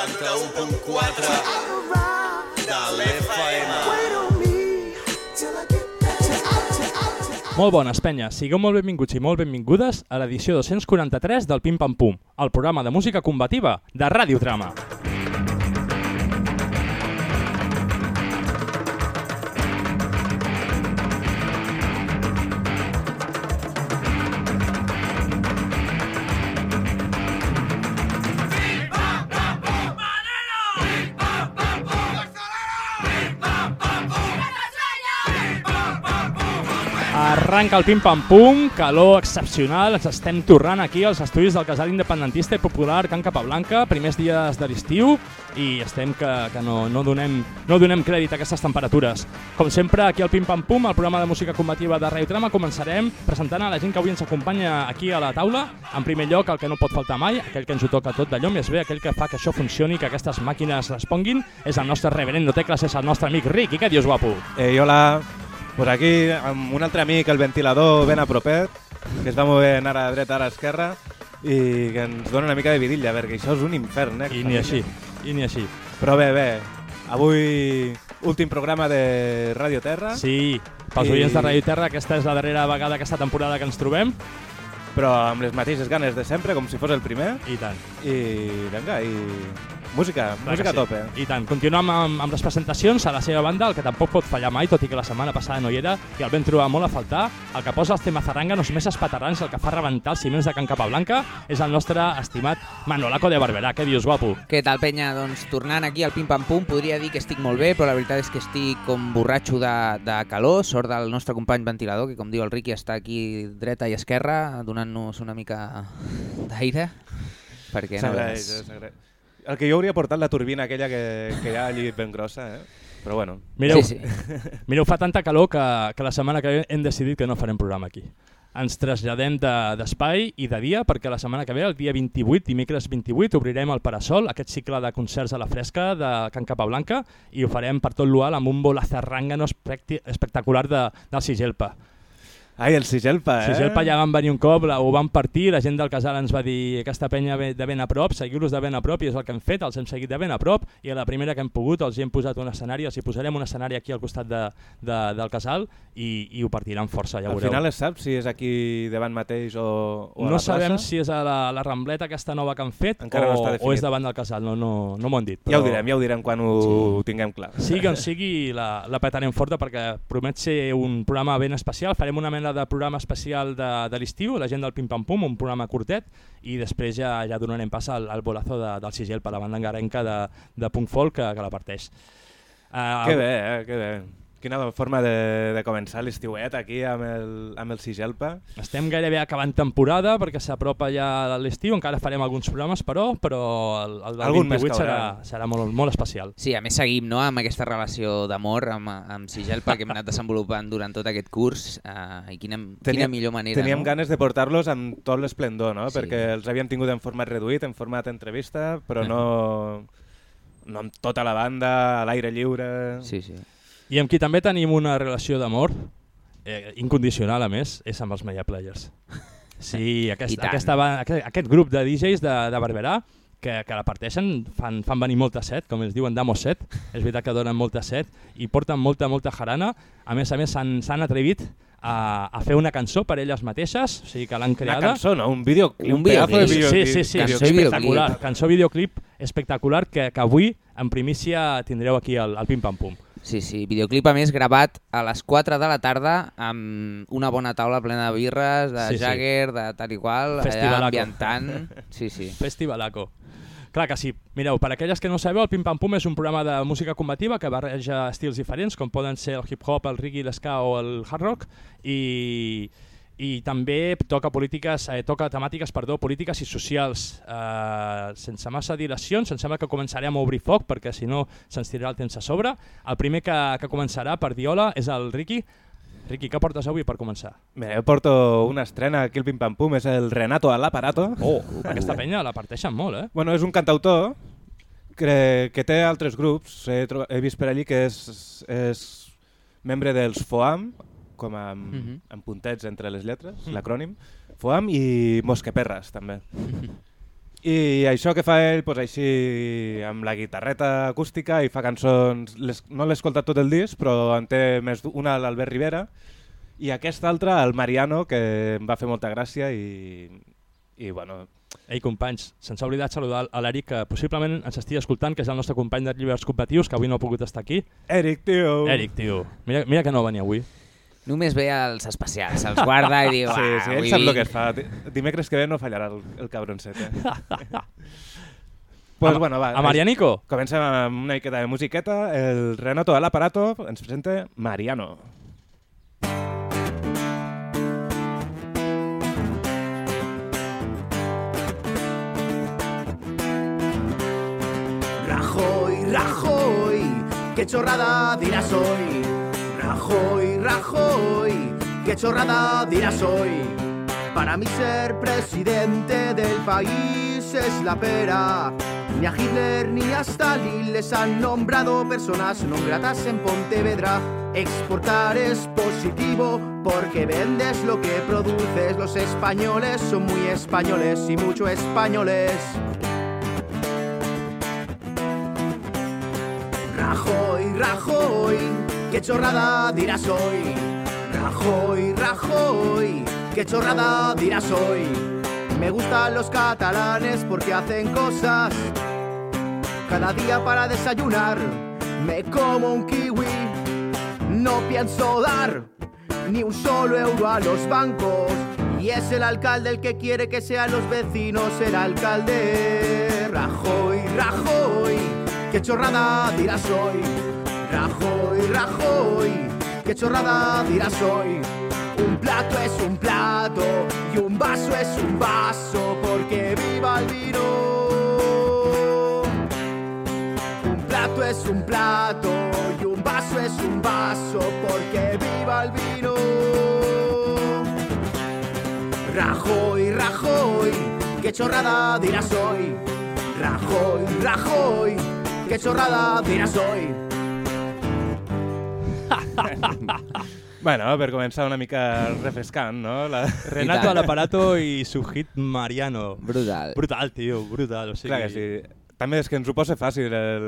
91.4 de l'FM. Molt bones, penya. Sigueu molt benvinguts i molt benvingudes a l'edició 243 del Pim Pam Pum, el programa de música combativa de Ràdio Trama. Arranca el pim-pam-pum, calor excepcional, ens estem tornant aquí als estudis del casal independentista i popular Can Capablanca, primers dies de l'estiu i estem que, que no, no, donem, no donem crèdit a aquestes temperatures. Com sempre, aquí al pim-pam-pum, el programa de música combativa de Radio Trama, començarem presentant a la gent que avui ens acompanya aquí a la taula. En primer lloc, el que no pot faltar mai, aquell que ens ho toca tot d'allò més bé, aquell que fa que això funcioni, que aquestes màquines responguin, és el nostre reverendo Tecles, és el nostre amic Rick. I què dius, guapo? Eh, hola, pues aquí amb un altre amic, el ventilador ben a propet, que es va movent ara a dreta, ara a esquerra, i que ens dona una mica de vidilla, perquè això és un infern, eh? I ni així, i ni així. Però bé, bé, avui últim programa de Radio Terra, Sí, pels I- oients de Radio Terra, aquesta és la darrera vegada aquesta temporada que ens trobem. però amb les mateixes ganes de sempre, com si fos el primer, I tant. i vinga, i música, Clar música a tope. I tant. Continuem amb, amb les presentacions a la seva banda, el que tampoc pot fallar mai, tot i que la setmana passada no hi era, i el vam trobar molt a faltar. El que posa els temes zarranganos més espaterrans, el que fa rebentar els ciments de Can Capablanca, és el nostre estimat Manolaco de Barberà. Què dius, guapo? Què tal, penya? Doncs tornant aquí al pim-pam-pum, podria dir que estic molt bé, però la veritat és que estic com borratxo de, de calor, sort del nostre company ventilador, que com diu el Riqui està aquí dreta i esquerra, donant-nos una mica d'aire, perquè no S'agraeix, veus. s'agraeix. El que jo hauria portat la turbina aquella que, que hi ha allí ben grossa, eh? però bueno. Mireu, Sí, sí. mireu fa tanta calor que, que la setmana que ve hem decidit que no farem programa aquí. Ens traslladem de- d'espai de, i de dia perquè la setmana que ve, el dia 28, dimecres 28, obrirem el Parasol, aquest cicle de concerts a la fresca de Can Capablanca i ho farem per tot l'UAL amb un bolazarrangano especti- espectacular de, del Sigelpa. Ai, el Sigelpa, eh? Sigelpa ja van venir un cop, la- ho van partir, la gent del casal ens va dir aquesta penya de ben a prop, seguiu-los de ben a prop i és el que hem fet, els hem seguit de ben a prop i a la primera que hem pogut els hi hem posat un escenari, els hi posarem un escenari aquí al costat de, de, del casal i, i ho partiran força, ja Al veureu. final es sap si és aquí davant mateix o, o a no la sabem plaça? si és a la, la Rambleta aquesta nova que han fet Encara o, no o és davant del casal, no, no, no m'ho han dit. Ja ho direm, ja ho direm quan ho sí. tinguem clar. Sigui on sigui, la, la petarem forta perquè promet ser un programa ben especial. Farem una mena de programa especial de, de l'estiu, la gent del Pim Pam Pum, un programa curtet, i després ja ja donarem pas al, al bolazo de, del Sigel per la banda engarenca de, de punk folk que, que la parteix. Uh, Que bé, eh? que bé. Quina forma de, de començar l'estiuet aquí amb el, amb el Sigelpa. Estem gairebé acabant temporada perquè s'apropa ja l'estiu, encara farem alguns programes, però però el, el del Algun més 28 serà, serà molt, molt especial. Sí, a més seguim no, amb aquesta relació d'amor amb, amb Sigelpa que hem anat desenvolupant durant tot aquest curs uh, i quina, quina millor manera. teníem no? ganes de portar-los amb tot l'esplendor, no? Sí. perquè els havíem tingut en format reduït, en format entrevista, però no, no amb tota la banda, a l'aire lliure... Sí, sí. I amb qui també tenim una relació d'amor, eh, incondicional a més, és amb els Maya Players. Sí, aquest, aquesta, aquest, aquest grup de DJs de, de Barberà que, que la parteixen, fan, fan venir molta set, com es diuen damos set, és veritat que donen molta set i porten molta, molta jarana. A més a més s'han atrevit a, a fer una cançó per elles mateixes, o sigui que l'han Una creada. cançó, no? Un videoclip. Un pedazo de videoclip. Sí, videoclip. sí, sí, Cançó espectacular. videoclip. Cançó videoclip espectacular que, que avui en primícia tindreu aquí al, al Pim Pam Pum. Sí, sí, videoclip a més gravat a les 4 de la tarda amb una bona taula plena de birres, de Sí, sí. Jagger, de tal i qual, allà ambientant. Sí, sí. Festivalaco. Clar que sí. Mireu, per aquelles que no sabeu, el Pim Pam Pum és un programa de música combativa que barreja estils diferents, com poden ser el hip-hop, el reggae, l'esca o el hard rock, i, i també toca polítiques, eh, toca temàtiques perdó, polítiques i socials. Eh, sense massa dilacions, em sembla que començarem a obrir foc, perquè si no se'ns tirarà el temps a sobre. El primer que, que començarà per Diola és el Ricky. Ricky, què portes avui per començar? Bé, jo porto una estrena aquí al Pim Pam Pum, és el Renato Alaparato. Oh, aquesta penya la parteixen molt, eh? Bueno, és un cantautor que, que té altres grups. He, he vist per allí que és, és membre dels FOAM, com amb, Mhm. amb puntets entre les lletres, l'acrònim. FOAM i Mosqueperres, també. I això que fa ell, doncs així, amb la guitarreta acústica, i fa cançons... Les, no l'he escoltat tot el disc, però en té més una l'Albert Rivera, i aquesta altra, el Mariano, que em va fer molta gràcia i, i bueno, Ei, companys, se'ns ha oblidat saludar a l'Eric, que possiblement ens estigui escoltant, que és el nostre company de llibres competitius, que avui no ha pogut estar aquí. Eric, tio! Eric, tio, mira, mira que no venia avui. Només ve els especials, se'ls guarda i diu... Sí, "Ah, sí, ell avui sap el vinc". que es fa. Di- Dimecres que ve no fallarà el, el cabroncet, eh? pues, a, bueno, va, a Marianico? Comencem amb una miqueta de musiqueta. El Renato de l'Aparato ens presenta Mariano. Rajoy, Rajoy, qué chorrada dirás hoy. Rajoy, Rajoy, qué chorrada dirás hoy. Para mí ser presidente del país es la pera. Ni a Hitler ni a Stalin les han nombrado personas no gratas en Pontevedra. Exportar es positivo porque vendes lo que produces. Los españoles son muy españoles y mucho españoles. Rajoy, Rajoy, qué chorrada dirás hoy. Rajoy, Rajoy, qué chorrada dirás hoy. Me gustan los catalanes porque hacen cosas. Cada día para desayunar me como un kiwi. No pienso dar ni un solo euro a los bancos. Y es el alcalde el que quiere que sean los vecinos el alcalde. Rajoy, Rajoy, qué chorrada dirás hoy. Rajoy, Rajoy, qué chorrada dirás hoy. Un plato es un plato y un vaso es un vaso porque viva el vino. Un plato es un plato y un vaso es un vaso porque viva el vino. Rajoy, Rajoy, qué chorrada dirás hoy. Rajoy, Rajoy, qué chorrada dirás hoy. Bueno, per començar una mica refrescant, no? La... Renato al aparato i su hit Mariano. Brutal. Brutal, tio, brutal. O sigui, Clar que sí. També és que ens ho posa fàcil el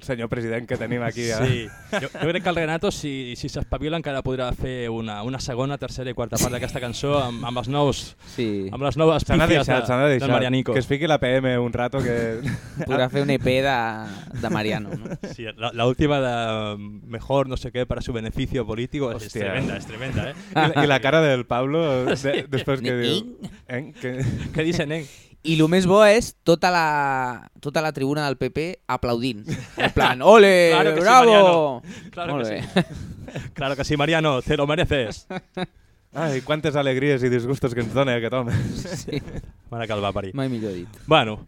senyor president que tenim aquí. eh? Sí, jo, jo crec que el Renato, si si s'espavila, encara podrà fer una, una segona, tercera i quarta part d'aquesta cançó amb, amb, els nous, Sí, amb les noves pífies de, del. Marianico. Que es fiqui la PM un rato que... podrà fer un EP de, de Mariano. No? Sí, la, la última de mm, mejor no sé qué para su beneficio político es Hòstia. tremenda, es tremenda, ¿eh? I, la, I la cara del Pablo de, després que diu... Eh, que... ¿Qué dicen, eh? I el més bo és tota la, tota la tribuna del PP aplaudint. En plan, ole, Claro que sí, bravo! Mariano. Claro Molt que bé. sí. Claro que sí, Mariano, te lo mereces. Ai, quantes alegries i disgustos que ens dona aquest home. Sí, Mare que el va parir. mai millor dit. Bueno,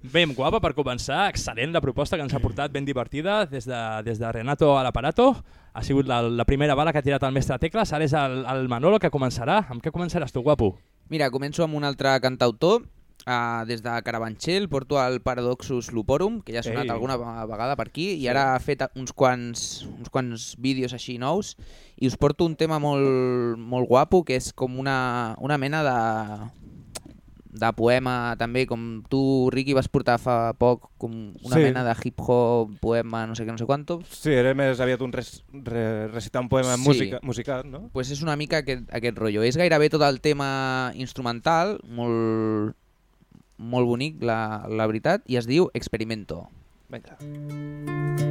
ben guapa per començar, excel·lent la proposta que ens ha portat, ben divertida, des de, des de Renato a l'aparato. Ha sigut la, la primera bala que ha tirat el mestre Tecles, ara és el, el Manolo que començarà. Amb què començaràs tu, guapo? Mira, començo amb un altre cantautor. Uh, des de Carabanchel porto el Paradoxus Luporum, que ja ha sonat Ei. alguna ve- vegada per aquí, i ara ha fet uns quants, uns quants vídeos així nous, i us porto un tema molt, molt guapo, que és com una, una mena de, de poema també, com tu, Riqui, vas portar fa poc, com una Sí. mena de hip-hop, poema, no sé què, no sé quanto. Sí, era més aviat un res, re, recitar un poema Sí. música, musicat, no? pues és una mica aquest, aquest rotllo. És gairebé tot el tema instrumental, molt, molt bonic, la, la veritat, i es diu Experimento. Vinga. quiebra,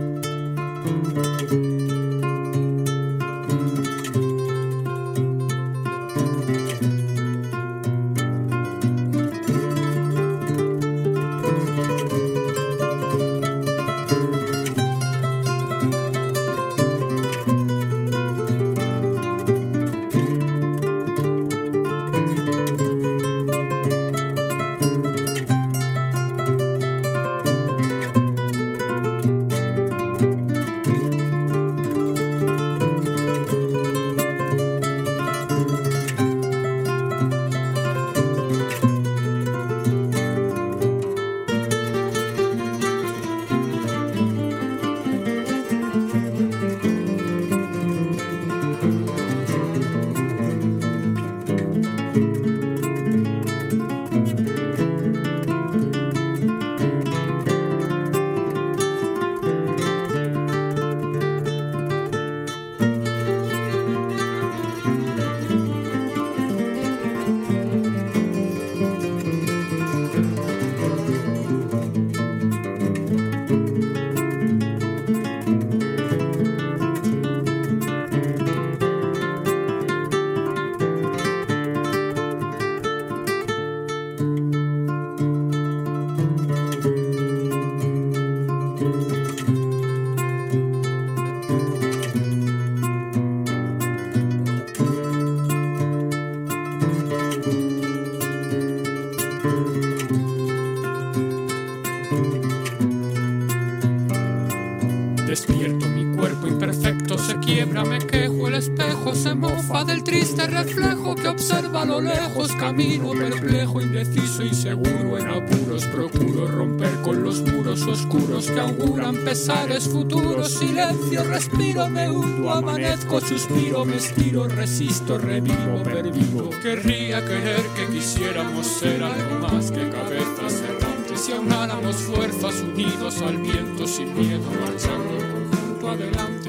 triste reflejo que observa lo lejos. Camino perplejo, indeciso, inseguro, en apuros. Procuro romper con los muros oscuros que auguran pesares futuros. Silencio, respiro, me hundo, amanezco, suspiro, me estiro, resisto, revivo, pervivo. Querría querer que quisiéramos ser algo más que cabezas errantes y aunáramos fuerzas unidos al viento sin miedo, marchando en conjunto adelante.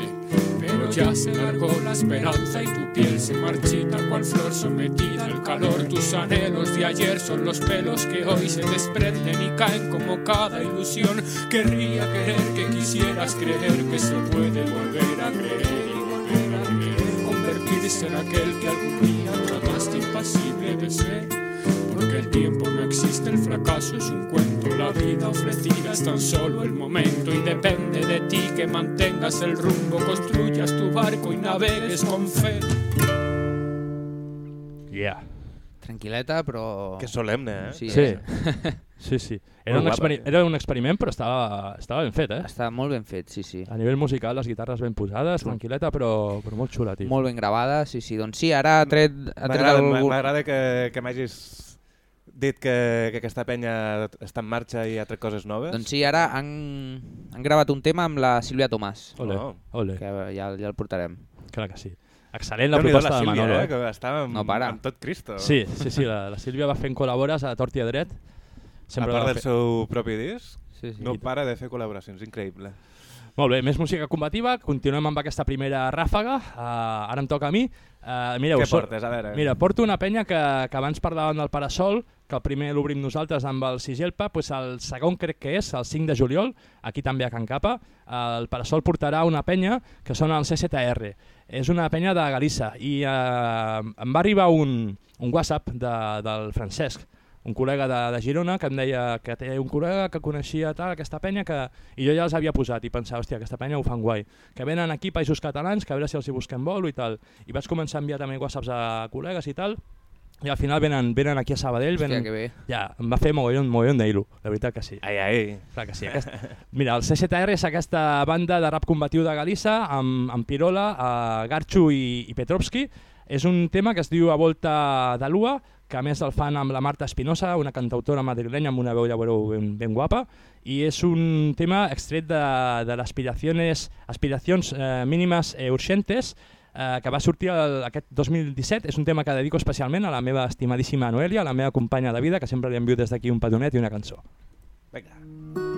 Ya se largó la esperanza y tu piel se marchita cual flor sometida al calor. Tus anhelos de ayer son los pelos que hoy se desprenden y caen como cada ilusión. Querría querer que quisieras creer que se puede volver a creer y volver a creer. Convertirse en aquel que algún día trataste impasible de ser. El tiempo no existe, el fracaso es un cuento, la vida ofrecida es tan solo el momento y depende de ti que mantengas el rumbo, construyas tu barco y navegues con fe. Yeah. Tranquil·leta, però... Que solemne, eh? Sí, Sí. eh? Sí, sí. Era un, guapa, experi sí. era un experiment, però estava, estava ben fet, eh? Està molt ben fet, sí, sí. A nivell musical, les guitarres ben posades, tranquil·leta, però, però molt xula, tio. Molt ben gravada, sí, sí. Doncs sí, ara ha tret, M'agrada algú... que, que m'hagis dit que, que aquesta penya està en marxa i ha tret coses noves. Doncs sí, ara han, han gravat un tema amb la Sílvia Tomàs, Ole, Oh. ole, que ja, ja el portarem. clar que sí. Excel·lent la Déu-n'hi-do, proposta de Sílvia, Manolo. eh? Eh? Que estava amb, No para. amb tot Cristo. Sí, sí, sí, la, la Sílvia va fent col·labores a tort i a dret. a part del fer- seu propi disc, Sí, sí. no para de fer col·laboracions, increïble. Molt bé, més música combativa, continuem amb aquesta primera ràfaga, uh, ara em toca a mi. Uh, mireu, Què portes? A veure. Mira, porto una penya que, que abans parlàvem del Parasol, que el primer l'obrim nosaltres amb el Sigelpa, doncs el segon crec que és, el 5 de juliol, aquí també a Can Capa, el Parasol portarà una penya que són el CZR. És una penya de Galissa i eh, em va arribar un, un WhatsApp de, del Francesc, un col·lega de, de Girona que em deia que té un col·lega que coneixia tal, aquesta penya que... i jo ja els havia posat i pensava, hòstia, aquesta penya ho fan guai que venen aquí països catalans, que a veure si els hi busquem vol i tal i vaig començar a enviar també whatsapps a col·legues i tal i al final venen, venen aquí a Sabadell Hòstia, venen, que bé. ja, em va fer mogollon, mogollon d'hilo, la veritat que sí Ai, ai. Clar que sí. Aquest... Mira, el CZR és aquesta banda de rap combatiu de Galissa amb, amb Pirola, uh, Garchu i, i Petrovski. És un tema que es diu A Volta de Lua, que a més el fan amb la Marta Espinosa, una cantautora madrilenya amb una veu, ja veureu, ben, ben guapa, i és un tema extret de, de l'aspiracions aspiracions eh, mínimes eh, urgentes, eh, que va sortir el, aquest 2017. És un tema que dedico especialment a la meva estimadíssima Noelia, la meva companya de vida, que sempre li envio des d'aquí un petonet i una cançó. Vinga.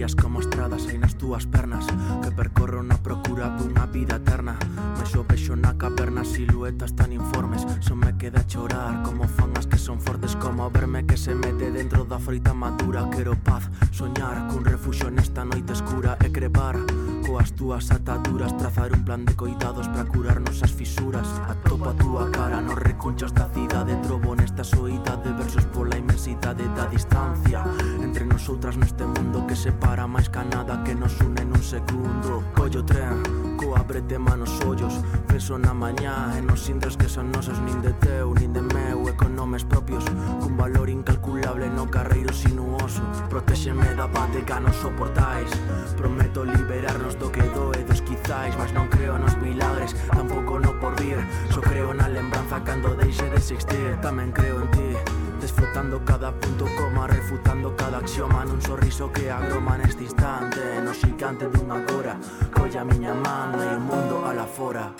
Frías como estradas hai nas túas pernas Que percorro na procura dunha vida eterna. Me o na caverna Siluetas tan informes Só me queda chorar como fan as que son fortes Como verme que se mete dentro da froita madura. Quero paz, soñar cun refuxo nesta noite escura E crevar coas túas ataduras Trazar un plan de coidados para curarnos as fisuras. Atopa a túa cara nos recunchos da cidade Trobo nesta soidade Versos pola inmensidade da distancia entre nosotras neste mundo que separa máis ca nada que nos une nun segundo. Collo tren, coa bretema nos ollos Penso na mañá e nos indres que son nosos nin de teu nin de meu e con nomes propios Cun valor incalculable no carreiro sinuoso Protexeme da bate que nos soportais Prometo liberarnos do que doe dos quizais Mas non creo nos milagres, tampouco no porvir. Só creo na lembranza cando deixe de existir Tamén creo en ti. Desfrutando cada punto coma Refutando cada axioma Nun sorriso que agroma neste instante. No xicante dunha cora Colla miña man e o mundo a la fora.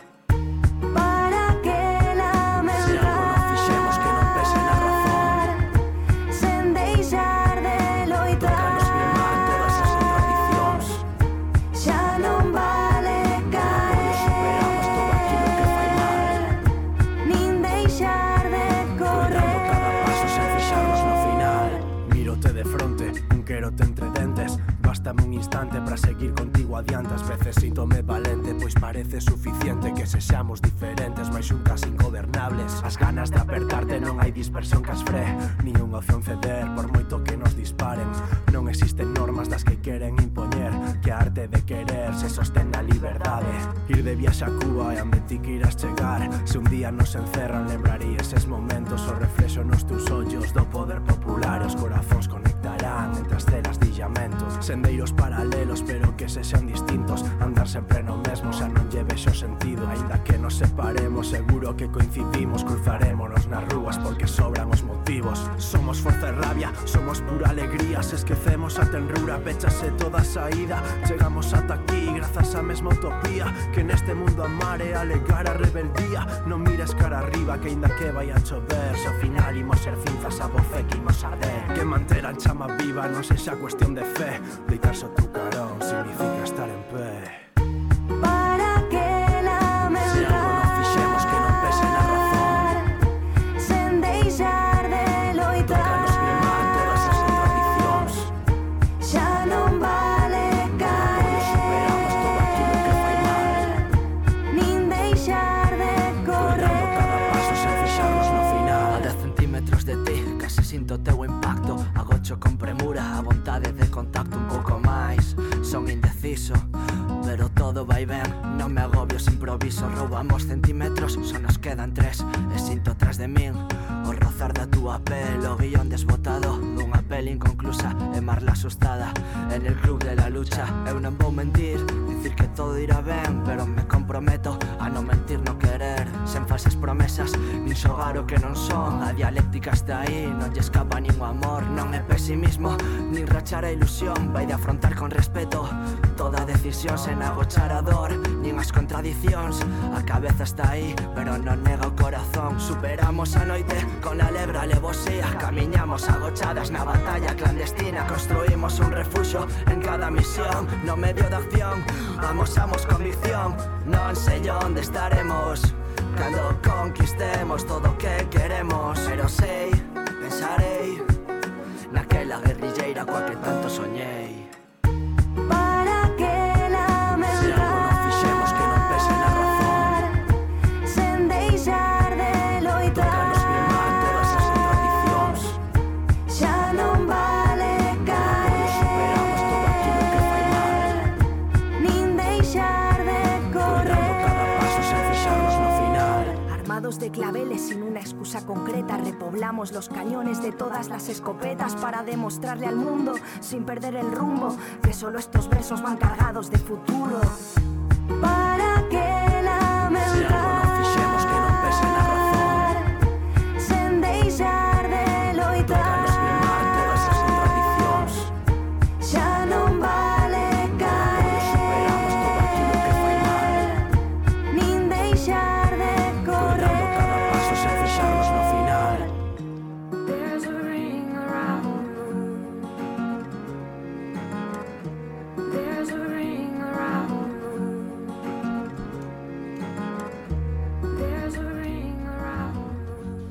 Para que lamentar para seguir contigo adiante As veces síntome valente, pois parece suficiente que se seamos diferentes. Mais xuntas ingobernables. As ganas de apertarte non hai dispersión que as fre Ni unha opción ceder por moito que nos disparen. Non existen normas das que queren impoñer Que a arte de querer se sostén na liberdade. Ir de viaxe a Cuba e onde ti queiras chegar. Se un día nos encerran lembrarí eses momentos O reflexo nos teus ollos. Do poder popular E os corazóns conectarán entre as celas Sendeiros paralelos pero que se sean distintos. Andar sempre no mesmo xa non lleve xo sentido. Ainda que nos separemos seguro que coincidimos. Cruzarémonos nas rúas porque sobran os motivos. Somos forza e rabia, somos pura alegría. Se esquecemos a tenrura, pechase toda a saída. Chegamos ata aquí grazas á mesma utopía. Que neste mundo amar é alegar a rebeldía. Non mires cara arriba que ainda que vai a chover. Se ao final imos ser cinzas a voce que imos arder. Que manter a chama viva non sexa cuestión de fe. Deitarse ao trucarón significa estar en pé Para que lamentar Se algo non fixemos que non pese na razón. Sen deixar de loitar. Toca nos todas as tradicións. Xa non vale caer. Superamos todo aquilo que fai mal. Nin deixar de correr. Contando cada paso sen fixarnos no final. A 10 centímetros de ti, que se sinto teu impacto. Agocho con premura Pero todo va y ven, no me agobio, improviso. Robamos centímetros, solo nos quedan tres. Esinto tras de mí, o rozar de tu apel, o guion desbotado. Una peli inconclusa, en Marla asustada. En el club de la lucha, es un mentir. decir que todo irá ben Pero me comprometo a non mentir no querer. Sen falsas promesas, nin xogar o que non son. A dialéctica está aí, non lle escapa nin o amor. Non é pesimismo, nin rachar a ilusión. Vai de afrontar con respeto toda decisión. Sen agochar a dor, nin as contradicións A cabeza está aí, pero non nega o corazón. Superamos a noite con alegre alevosía. Camiñamos agochadas na batalla clandestina. Construímos un refuxo en cada misión No medio de acción. Amosamos convicción, non sei onde estaremos. Cando conquistemos todo o que queremos. Pero sei, pensarei Naquela guerrilleira coa que tanto soñei. Claveles sin una excusa concreta, repoblamos los cañones de todas las escopetas para demostrarle al mundo, sin perder el rumbo, que solo estos versos van cargados de futuro.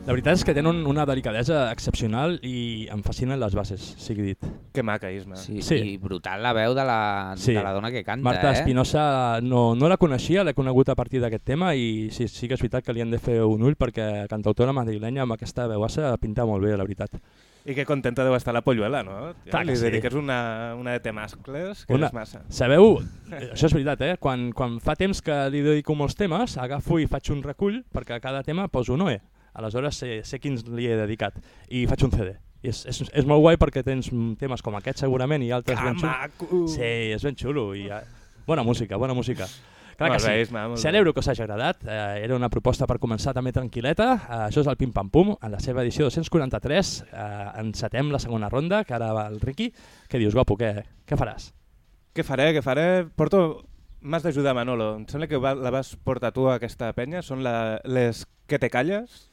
La veritat és que tenen una delicadesa excepcional i em fascinen les bases, sigui dit. Que maca, Isma. Sí, Sí. I brutal la veu de la, Sí. de la dona que canta, Marta eh? Espinosa no, no la coneixia, l'he conegut a partir d'aquest tema i sí, sí que és veritat que li han de fer un ull perquè cantautora madrilenya amb aquesta veuassa pinta molt bé, la veritat. I que contenta deu estar la polluela, no? Ja, Clar que li sí. dediques una, una de temascles que Una- és massa. Sabeu, això és veritat, eh? Quan, quan fa temps que li dedico molts temes, agafo i faig un recull perquè a cada tema poso un OE. Aleshores sé, sé quins li he dedicat i faig un CD. I és, és, és molt guai perquè tens temes com aquest segurament i altres Que ben xulos. Sí, és ben xulo. I, ja... Bona música, bona música. Clar que Molt bé, sí. Isma. Celebro que us hagi agradat. Eh, era una proposta per començar també tranquil·leta. Eh, això és el Pim Pam Pum, en la seva edició 243. Eh, encetem la segona ronda, que ara va el Riqui. Què dius, guapo? Què, què faràs? Què faré, què faré? Porto... M'has d'ajudar, Manolo. Em sembla que va, la vas portar tu a aquesta penya. Són la, les que te calles,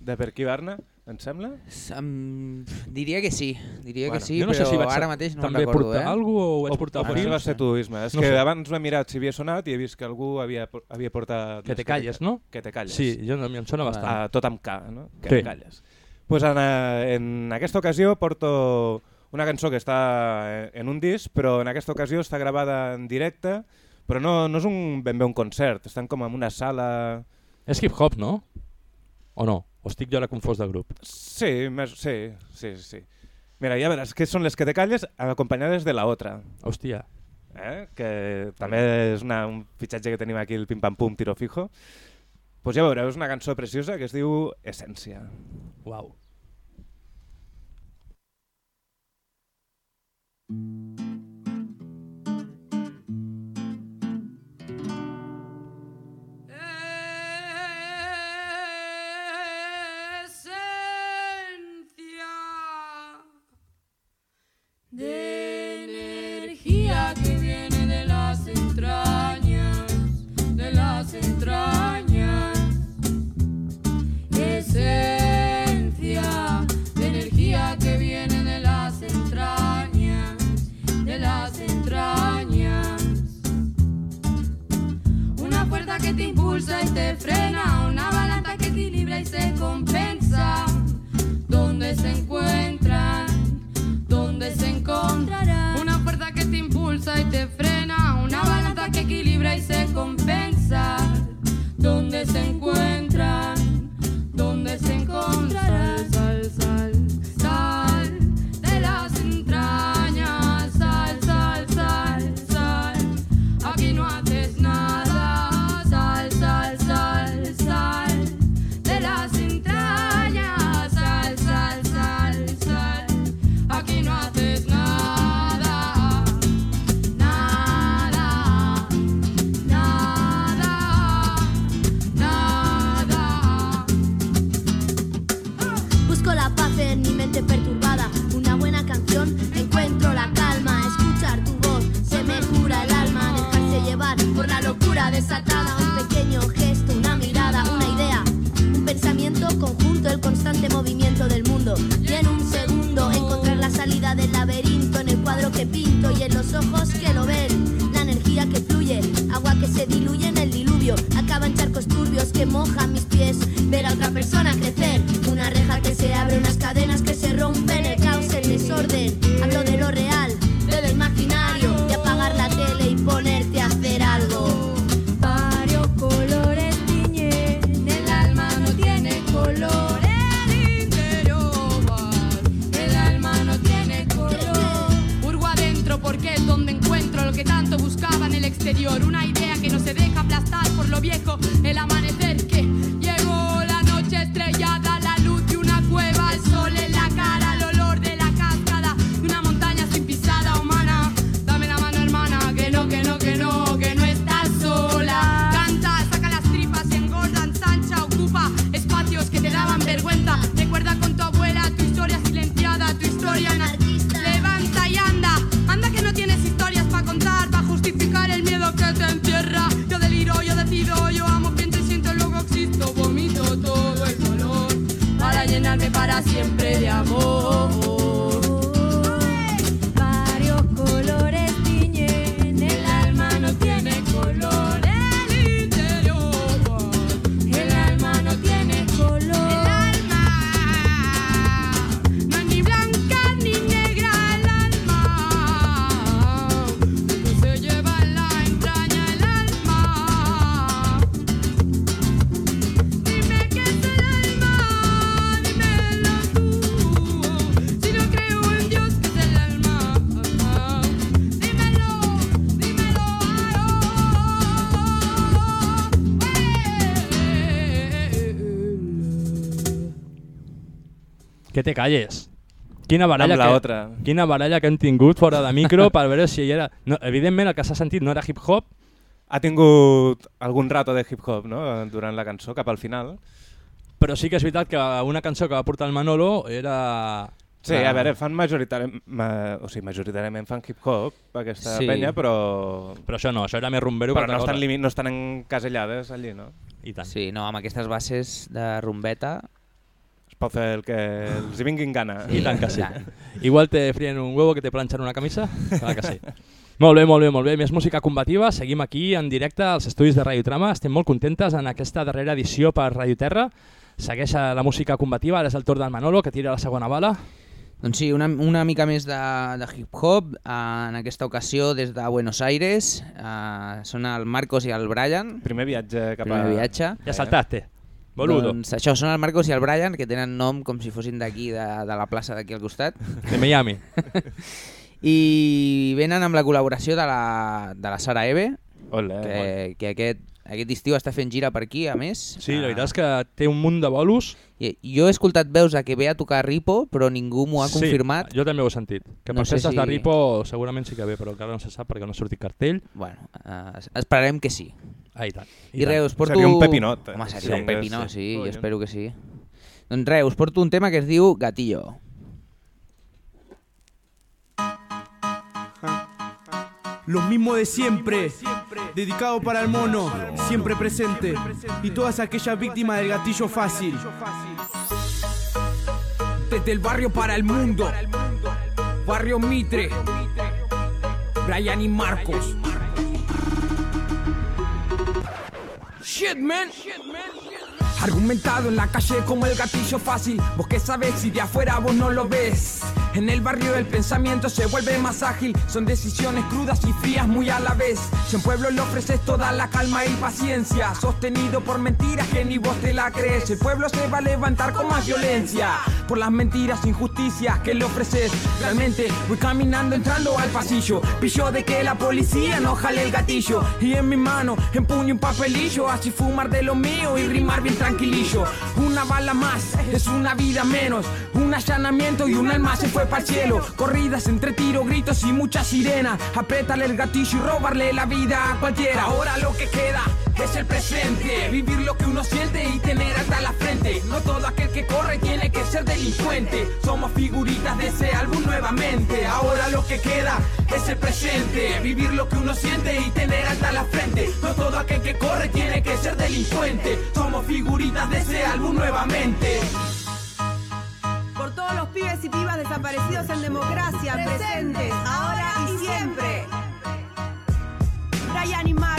de per aquí Barna, em sembla? Um, diria que sí, diria Bueno, que sí, jo no sé però si vaig ara mateix no també recordo, portar eh? alguna o vaig portar o el potser fil. va ser tu, Isma. És No que sé. abans m'he mirat si havia sonat i he vist que algú havia, havia portat... Que te calles, no? Que te calles. Sí, jo, no- em sona bastant. a tot amb K, no? Que Sí. te calles. Pues en, eh, en aquesta ocasió porto una cançó que està en un disc, però en aquesta ocasió està gravada en directe, però no, no és un, ben bé un concert, estan com en una sala És hip-hop, no? O no? O estic jo ara confós de grup? Sí, més, sí, sí, sí. Mira, ja veràs que són les que te calles acompanyades de la otra. Hòstia. eh? que també és una, un fitxatge que tenim aquí, el Pim Pam Pum Tiro Fijo. Pues ja veureu, és una cançó preciosa que es diu Essència. Uau. esencia de energía que viene de las entrañas, de las entrañas. Esencia de energía que viene de las entrañas, de las entrañas. Una fuerza que te impulsa y te frena, una balanza que equilibra y se compensa. ¿Dónde se encuentran? Una fuerza que te impulsa y te frena, una balanza que equilibra y se compensa. ¿Dónde se encuentran? ¿Dónde se encontrarán? Te calles. Quina baralla, que, otra. quina baralla que hem tingut fora de micro per veure si era... No, evidentment el que s'ha sentit no era hip-hop, Ha tingut algun rato de hip-hop no? durant la cançó, cap al final. però sí que és veritat que una cançó que va portar el Manolo era... Sí, a veure, fan majoritàriament, ma, o sigui, majoritàriament fan hip-hop, aquesta Sí. penya, però, Però això no, això era més rumbero però que no estan, limi, no estan encasellades allí, no? I tant. Sí, no, amb aquestes bases de rumbeta... Pot fer el que els vinguin gana. I tant que sí. tant. Igual te fríen un huevo que te planchan una camisa? Clar que sí. molt bé, molt bé, molt bé. Més música combativa. Seguim aquí en directe als estudis de Radio Trama. Estem molt contentes en aquesta darrera edició per Radio Terra. Segueix la música combativa. Ara és el torn del Manolo, que tira la segona bala. Doncs sí, una, una mica més de, de hip-hop, eh, en aquesta ocasió des de Buenos Aires, eh, són el Marcos i el Brian. Primer viatge cap Primer a... viatge. Ja saltaste. Boludo. Doncs això, són el Marcos i el Brian, que tenen nom com si fossin d'aquí, de, de la plaça d'aquí al costat. De Miami. I venen amb la col·laboració de la, de la Sara Eve, Olé. que, que aquest, aquest estiu està fent gira per aquí, a més. Sí, la Eh, veritat és que té un munt de bolos. i- Jo he escoltat veus a que ve a tocar Ripo, però ningú m'ho ha Sí, confirmat. jo també ho he sentit. Que No per festes si- de Ripo segurament sí que ve, però encara no se sap perquè no ha sortit cartell. Bueno, eh, esperarem que sí. Ah, i tant. I, res, us porto... Seria un pepinot, eh? Home, seria Sí, un pepinot, sí. sí, jo Collons. espero que sí. Doncs res, us porto un tema que es diu Gatillo. Lo mismo de siempre, dedicado para el mono, siempre presente, y todas aquellas víctimas del gatillo fácil. Desde el barrio para el mundo, barrio Mitre, Brian y Marcos. Shit, man. Argumentado en la calle como el gatillo fácil. Vos que sabés si de afuera vos no lo ves. En el barrio el pensamiento se vuelve más ágil. Son decisiones crudas y frías muy a la vez. Si en pueblo le ofreces toda la calma y paciencia, sostenido por mentiras que ni vos te la crees. El pueblo se va a levantar con más violencia. Por las mentiras, injusticias que le ofreces. Realmente voy caminando entrando al pasillo. Pillo de que la policía no jale el gatillo. Y en mi mano empuño un papelillo. Así fumar de lo mío y rimar bien tranquilillo. Una bala más es una vida menos. Un allanamiento y un alma se fue para el cielo. Corridas entre tiro, gritos y mucha sirena. Apretarle el gatillo y robarle la vida a cualquiera. Ahora lo que queda es el presente. Vivir lo que uno siente y tener hasta la frente. No todo aquel que corre tiene que ser delincuente. Somos figuritas de ese álbum nuevamente. Ahora lo que queda es el presente. Vivir lo que uno siente y tener hasta la frente. No todo aquel que corre tiene que ser delincuente. Somos figuritas de ese álbum nuevamente. Por todos los pibes y pibas desaparecidos en democracia, presentes, ahora y siempre. Brian y Marcos.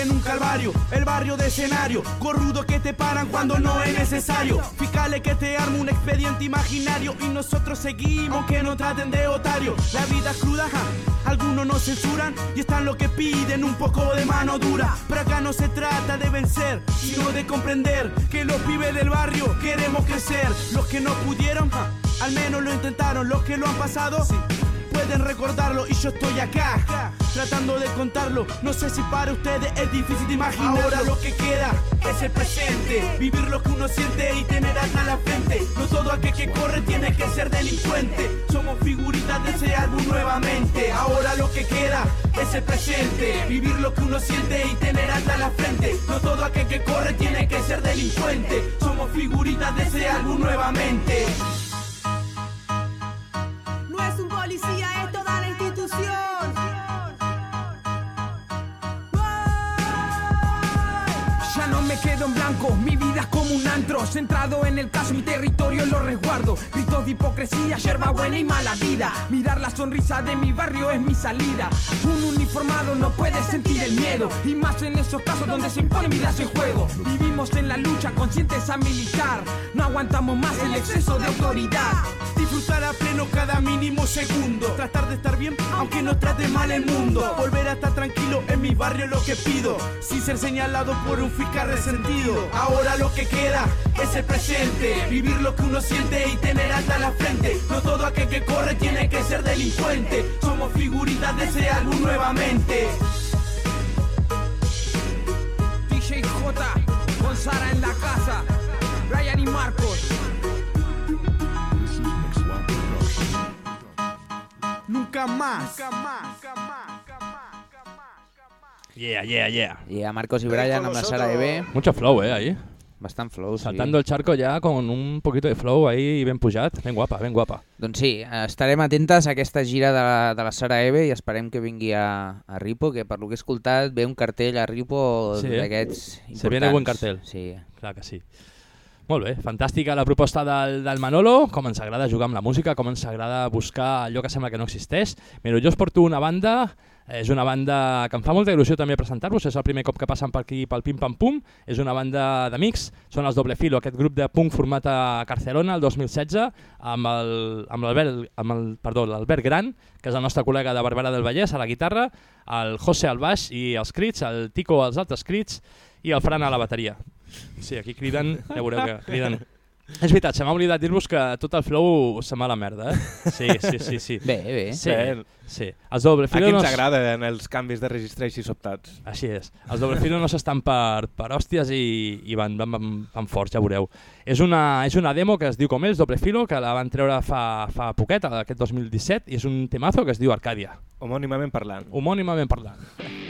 En un calvario, el barrio de escenario, corrudo que te paran cuando no es necesario, fiscales que te arma un expediente imaginario y nosotros seguimos que no traten de otario. La vida es cruda, ja, algunos nos censuran y están lo que piden un poco de mano dura. Pero acá no se trata de vencer, sino de comprender que los pibes del barrio queremos crecer. Los que no pudieron, al menos lo intentaron, los que lo han pasado. Pueden recordarlo y yo estoy acá Tratando de contarlo. No sé si para ustedes es difícil de imaginar Ahora lo que queda es el presente Vivir lo que uno siente y tener hasta la frente. No todo aquel que corre tiene que ser delincuente. Somos figuritas de ese álbum nuevamente. Ahora lo que queda es el presente Vivir lo que uno siente y tener hasta la frente. No todo aquel que corre tiene que ser delincuente. Somos figuritas de ese álbum nuevamente en mi vida es como un antro Centrado en el caso, mi territorio lo resguardo. Gritos de hipocresía, yerba buena y mala vida. Mirar la sonrisa de mi barrio es mi salida. Un uniformado no puede sentir el miedo. Y más en esos casos donde se imponen vidas en juego. Vivimos en la lucha, conscientes a militar. No aguantamos más el exceso de autoridad Disfrutar a pleno cada mínimo segundo. Tratar de estar bien aunque no trate mal el mundo. Volver a estar tranquilo en mi barrio lo que pido. Sin ser señalado por un fiscal resentido. Ahora lo que queda es el presente. Vivir lo que uno siente y tener hasta la frente. No todo aquel que corre tiene que ser delincuente. Somos figuritas de ese álbum nuevamente. DJ J con Sara en la casa. Brian y Marcos Nunca más. Yeah, yeah, yeah. Y a Marcos y Brian amb la Sara Eve. Mucho flow, eh, ahí. Bastant flow, sí. Saltando el charco ya con un poquito de flow ahí ben pujat. Ben guapa, ben guapa. Doncs sí, estarem atentes a aquesta gira de la, de la Sara Eve i esperem que vingui a, a Ripo, que per lo que he escoltat ve un cartell a Ripo Sí, eh? d'aquests importants. Se viene buen cartel. Sí. Clar que sí. Molt bé, fantàstica la proposta del, del Manolo, com ens agrada jugar amb la música, com ens agrada buscar allò que sembla que no existeix. Mira, jo us porto una banda. És una banda que em fa molta il·lusió també presentar-vos, és el primer cop que passen per aquí pel Pim Pam Pum, és una banda d'amics, són els Doble Filo, aquest grup de punk format a Barcelona el 2016 amb l'Albert Gran, que és el nostre col·lega de Barberà del Vallès a la guitarra, el José al baix i els crits, el Tico als altres crits i el Fran a la bateria. Sí, aquí criden, ja veureu que criden. És veritat, se m'ha oblidat dir-vos que tot el flow se'n va a la merda, eh? Sí, sí, sí. sí. Bé, bé. Sí, Bé. sí. Els doble filo Aquí no ens es- agraden els canvis de registre així sobtats. Així és. Els doble filo no s'estan per, per hòsties i, i van, van, van, van forts, ja veureu. És una, és una demo que es diu com ells, doble filo, que la van treure fa, fa poquet, aquest 2017, i és un temazo que es diu Arcàdia. Homònimament parlant. Homònimament parlant.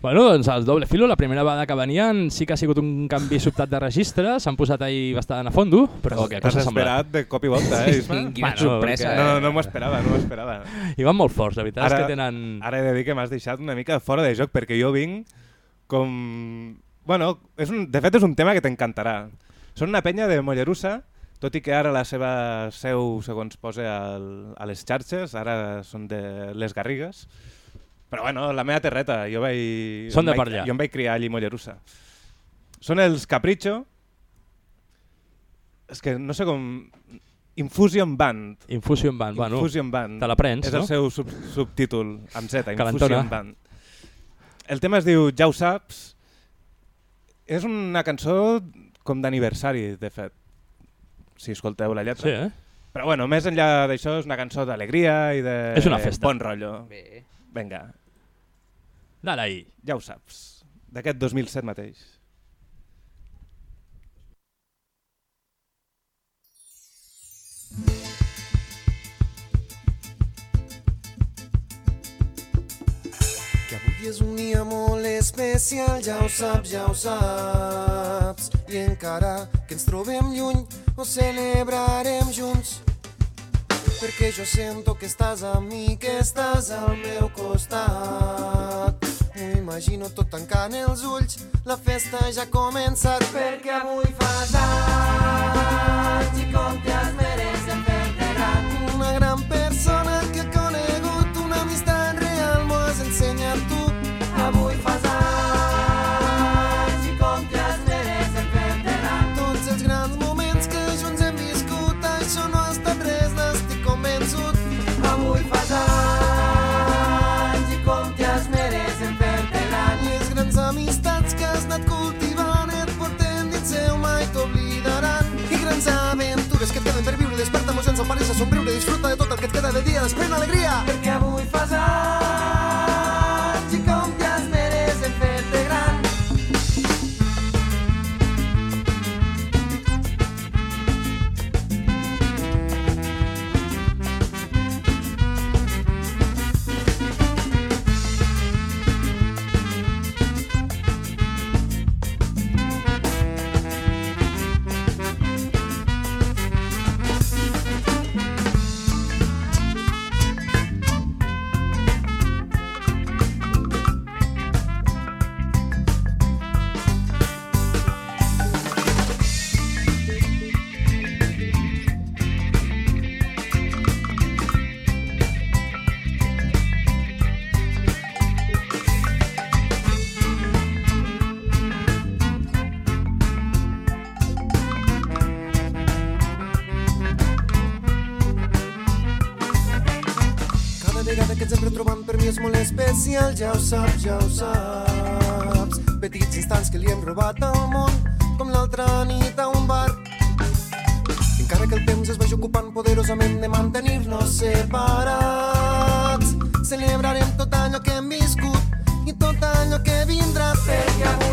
Bueno, doncs el doble filo, la primera vegada que venien sí que ha sigut un canvi sobtat de registre, s'han posat ahí bastant a fondo, però què T'has cosa ha semblat? esperat de cop i volta, eh, Isma? Quina sorpresa, No, eh? no m'ho esperava, no m'ho esperava. I van molt forts, la veritat és que tenen... Ara he de dir que m'has deixat una mica fora de joc, perquè jo vinc com... Bueno, és un, de fet és un tema que t'encantarà. Són una penya de Mollerussa, tot i que ara la seva seu, segons posa al, a les xarxes, ara són de les Garrigues. Però bueno, la meva terreta, jo vaig... Són de per allà. Jo em vaig criar allí Mollerussa. Són els Capricho, és que no sé com... Infusion Band. Infusion Band, bueno, Infusion Band. te la prens, És no? el seu sub subtítol, amb Z, Calentona. Infusion Band. El tema es diu Ja ho saps. És una cançó com d'aniversari, de fet, si escolteu la lletra. Sí, eh? Però bueno, més enllà d'això és una cançó d'alegria i de És una festa. bon rotllo. Bé. Vinga, Dale ahí. ja ho saps. D'aquest 2007 mateix. Que avui és un dia molt especial, ja ho saps, ja ho saps. I encara que ens trobem lluny, ho celebrarem junts. Perquè jo sento que estàs amb mi, que estàs al meu costat. M'ho imagino tot tancant els ulls, la festa ja ha començat. Perquè avui fas anys i com te has apareix a somriure, disfruta de tot el que et queda de dia, desprèn alegria. Perquè avui ja ho saps, ja ho saps. Petits instants que li hem robat al món, com l'altra nit a un bar. Encara que el temps es vagi ocupant poderosament de mantenir-nos separats, celebrarem tot allò que hem viscut i tot allò que vindrà perquè avui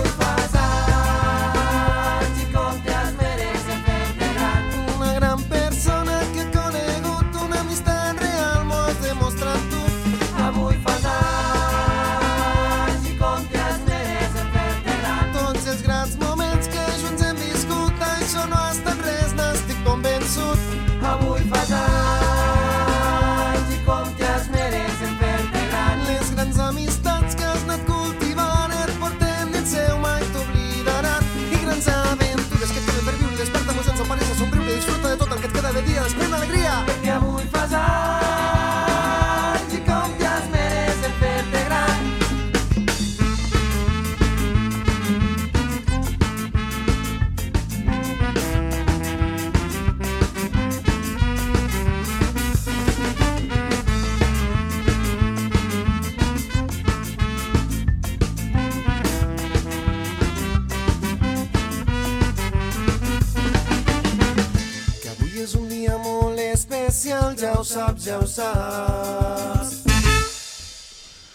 ho saps, ja ho saps.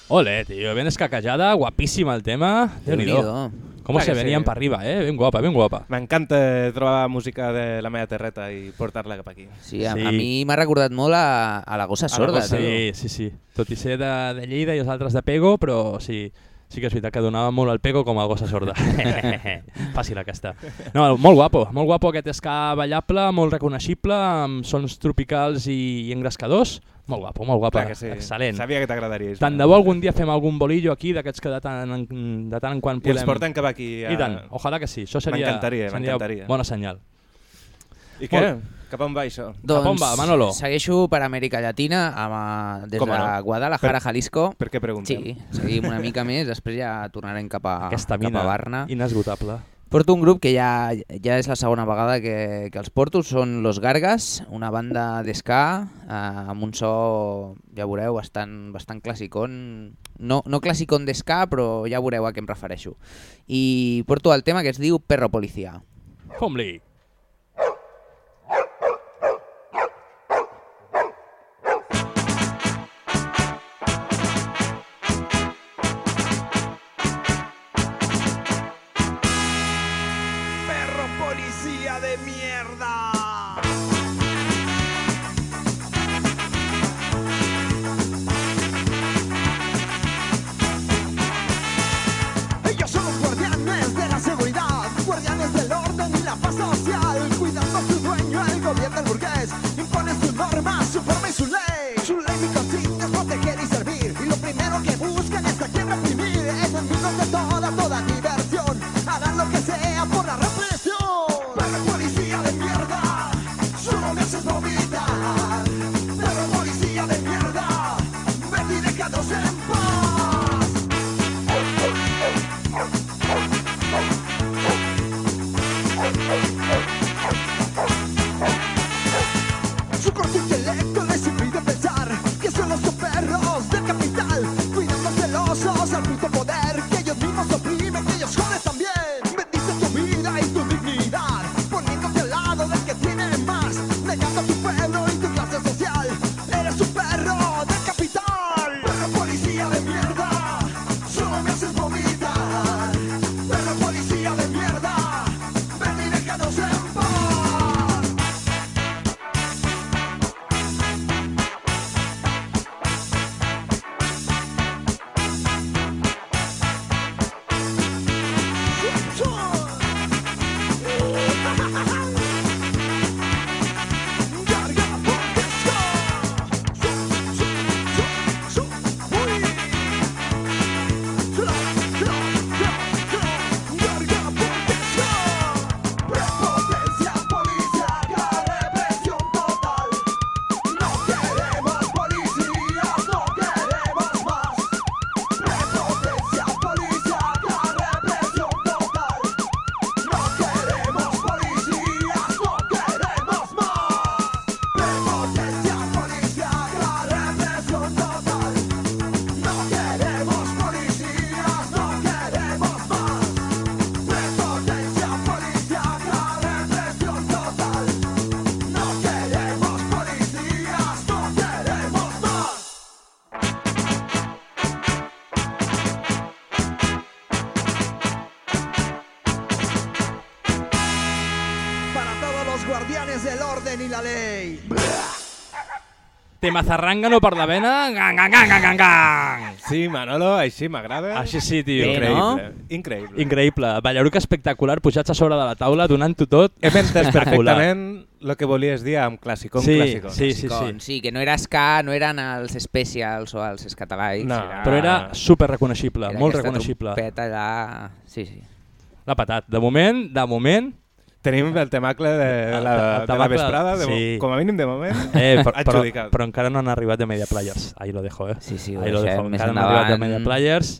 Ole, tío, ben escaquejada, guapísima el tema. Déu-n'hi-do. Déu-n'hi-do. Com Clar se que sí. venien per arriba, eh? Ben guapa, ben guapa. M'encanta trobar música de la meva terreta i portar-la cap aquí. Sí, a, Sí. a mi m'ha recordat molt a, a la gossa A la sorda. cosa- Sí, sí, sí. Tot i ser de, de Lleida i els altres de Pego, però sí, sí que és veritat que donava molt el Pego com a gossa sorda. Fàcil aquesta. No, molt guapo, molt guapo aquest ska ballable, molt reconeixible, amb sons tropicals i, i engrescadors. Molt guapo, molt que sí. excel·lent. Sabia que t'agradaria. Tant de bo algun dia fem algun bolillo aquí, d'aquests que de tant, en, de tant en quant I podem... els portem cap aquí. A... I tant, ojalà que sí. Això seria, seria bona senyal. I què? Molt. Cap on va això? Doncs on va, Manolo? segueixo per Amèrica Llatina amb, eh, des Com de no? Guadalajara, Per- Jalisco. Per què preguntem? Sí, seguim una mica més, després ja tornarem cap a, Aquesta cap mina a Barna. inesgotable. Porto un grup que ja, ja és la segona vegada que, que els porto, són Los Gargas, una banda d'esca eh, amb un so, ja veureu, bastant, bastant classicón, no, no classicón d'esca, però ja veureu a què em refereixo. I porto el tema que es diu Perro Policía. Fom-li! Tema zarrangano per la vena. Gang, gang, gang, gang, gang, gang. Sí, Manolo, així m'agrada. Així sí, tio. Increïble, increïble. Increïble. Ballaruca espectacular, pujats a sobre de la taula, donant-ho tot. Hem entès Espectacular. perfectament el que volies dir amb clàssico, Sí, clàssico. sí, sí, Con, sí, que no era ska, no eren els specials o els escatalaics. No, era, Però era super reconeixible, era molt aquesta reconeixible. trompeta allà... Sí, sí. L'ha patat. De moment, de moment... Tenim el temacle de, El- la, el de la vesprada, de, sí. com a mínim de moment, Eh, però, però, però encara no han arribat de Media Players. Ahí lo dejo, eh? Sí, sí, ho Ahí lo deixem dejo. Encara no han arribat de. Media Players,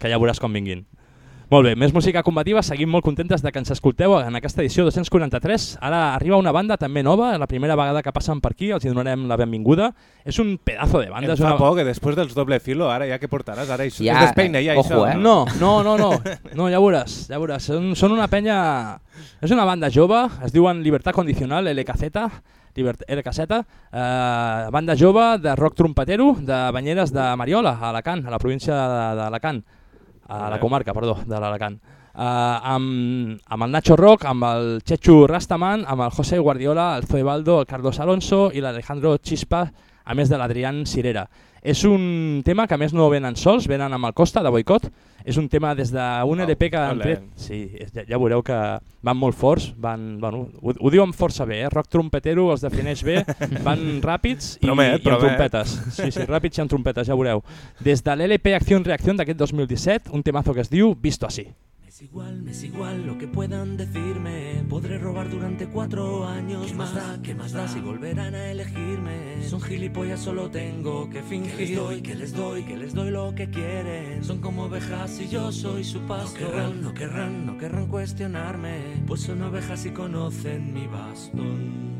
que ja veuràs com vinguin. Molt bé, més música combativa, seguim molt contentes de que ens escolteu en aquesta edició 243. Ara arriba una banda també nova, la primera vegada que passen per aquí, els hi donarem la benvinguda. És un pedazo de banda. Em fa una... por que després dels doble filo, ara ja que portaràs, ara això, Ja, és d'espeina ja, ojo, això. eh? No, no, no, no, no, ja veuràs, ja veuràs. Són, són una penya... És una banda jove, es diuen Libertad Condicional, LKZ, Libert LKZ, eh, banda jove de rock trompetero de Banyeres de Mariola, a Alacant, a la província de- d'Alacant, a la comarca, perdó, de l'Alacant. Uh, amb, amb el Nacho Rock, amb el Chechu Rastaman, amb el José Guardiola, el Zoe Baldo, el Carlos Alonso i l'Alejandro Chispa, a més de l'Adrián Cirera. És un tema que a més no venen sols, venen amb el Costa de Boicot. És un tema des d'un LP que han tret. Sí, ja, ja veureu que van molt forts, van, bueno, ho, ho diuen força bé, eh? rock trompetero els defineix bé, van ràpids i, Promet, i amb trompetes. Sí, sí, ràpids i amb trompetes, ja veureu. Des de l'LP Acción-Reacción d'aquest 2017, un temazo que es diu Visto Así. Es igual, me es igual lo que puedan decirme. Podré robar durante cuatro años más. Da, ¿Qué más da si volverán a elegirme? Son gilipollas, solo tengo que fingir. Que les doy, que les doy, que les doy lo que quieren. Son como ovejas y yo soy su pasto. No querrán, no querrán, no querrán cuestionarme. Pues son ovejas y conocen mi bastón.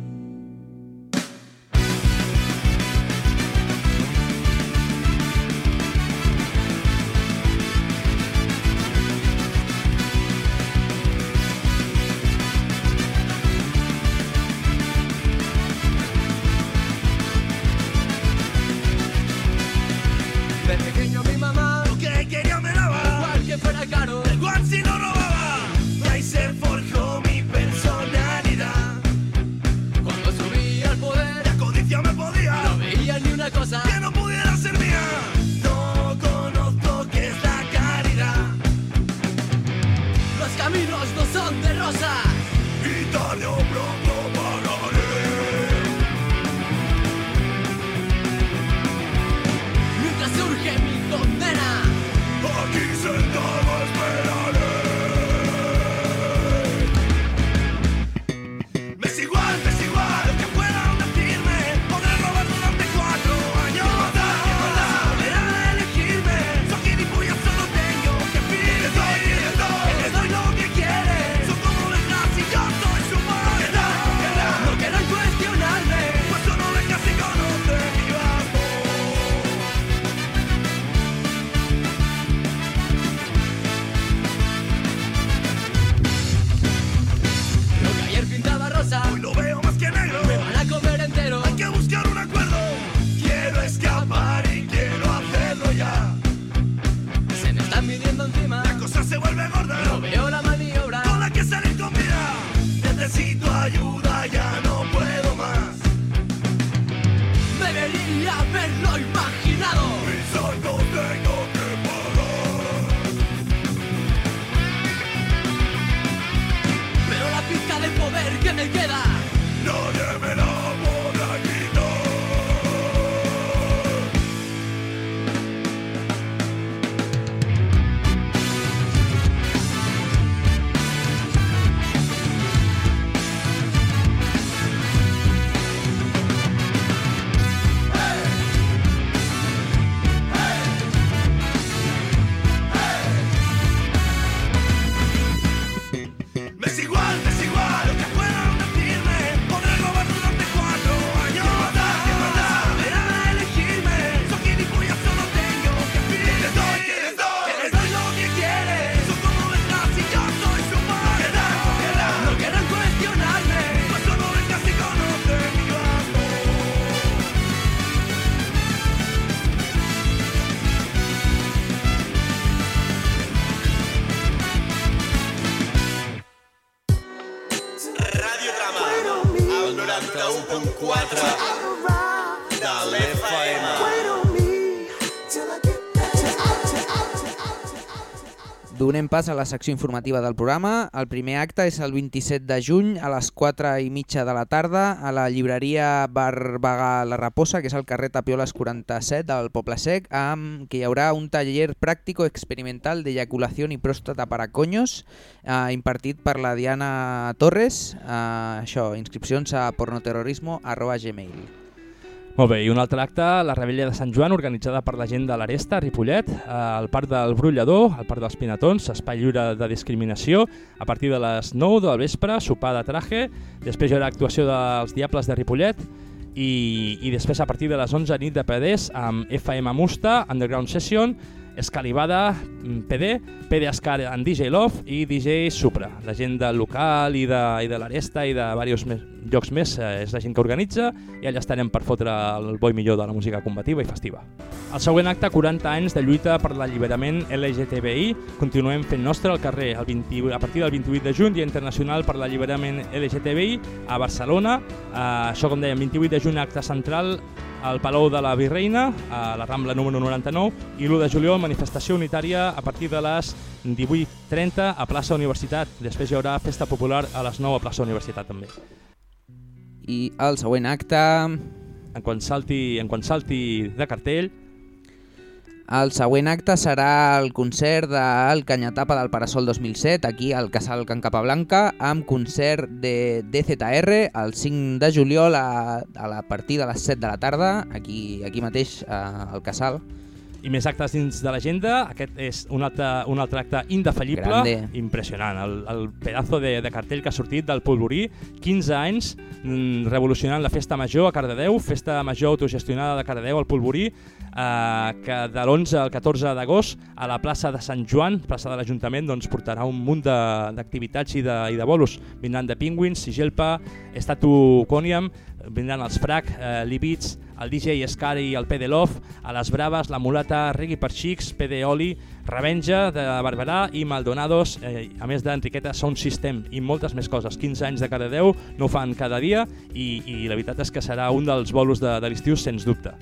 Donem pas a la secció informativa del programa. El primer acte és el 27 de juny a les 4 i mitja de la tarda a la llibreria Barbagà La Raposa, que és al carrer Tapioles 47 del Poble Sec, amb que hi haurà un taller pràctico experimental d'eyaculació i pròstata para coños eh, impartit per la Diana Torres. Eh, això, inscripcions a pornoterrorismo arroba gmail. Molt bé, i un altre acte, la Rebella de Sant Joan, organitzada per la gent de l'Aresta, Ripollet, eh, al Parc del Brollador, al Parc dels Pinatons, espai lliure de discriminació, a partir de les 9 del vespre, sopar de traje, després hi haurà actuació dels Diables de Ripollet, i, i després a partir de les 11 nit de PDs amb FM Musta, Underground Session, Escalivada, PD, PD Ascar en DJ Love i DJ Supra. La gent del local i de, i de l'Aresta i de diversos més, llocs més eh, és la gent que organitza i allà estarem per fotre el bo i millor de la música combativa i festiva. El següent acte, 40 anys de lluita per l'alliberament LGTBI, continuem fent nostre al carrer el 20, a partir del 28 de juny, Dia Internacional per l'Alliberament LGTBI a Barcelona. Eh, això, com dèiem, 28 de juny, acte central al Palau de la Virreina, a la Rambla número 99, i l'1 de juliol, manifestació unitària a partir de les 18.30 a plaça Universitat. Després hi haurà festa popular a les 9 a plaça Universitat també. I el següent acte... En quan salti, en quan salti de cartell, El següent acte serà el concert del Canyatapa del Parasol 2007, aquí al Casal Can Capablanca, amb concert de DZR el 5 de juliol a, a la partir de les 7 de la tarda, aquí, aquí mateix al Casal. i més actes dins de l'agenda. Aquest és un altre, un altre acte indefallible, Grande. impressionant. El, el pedazo de, de cartell que ha sortit del Polvorí, 15 anys mm, revolucionant la festa major a Cardedeu, festa major autogestionada de Cardedeu al Polvorí, eh, que de l'11 al 14 d'agost a la plaça de Sant Joan, plaça de l'Ajuntament, doncs portarà un munt d'activitats i, de, i de bolos. Vindran de Penguins, Sigelpa, Statu Coniam, vindran els Frac, eh, Libits, el DJ Scary i el PD Love, a les Braves, la Mulata, Reggae per Xics, PD Oli, Revenja de Barberà i Maldonados, eh, a més d'Enriqueta Sound System i moltes més coses. 15 anys de cada 10, no ho fan cada dia i, i la veritat és que serà un dels bolos de, de l'estiu sens dubte.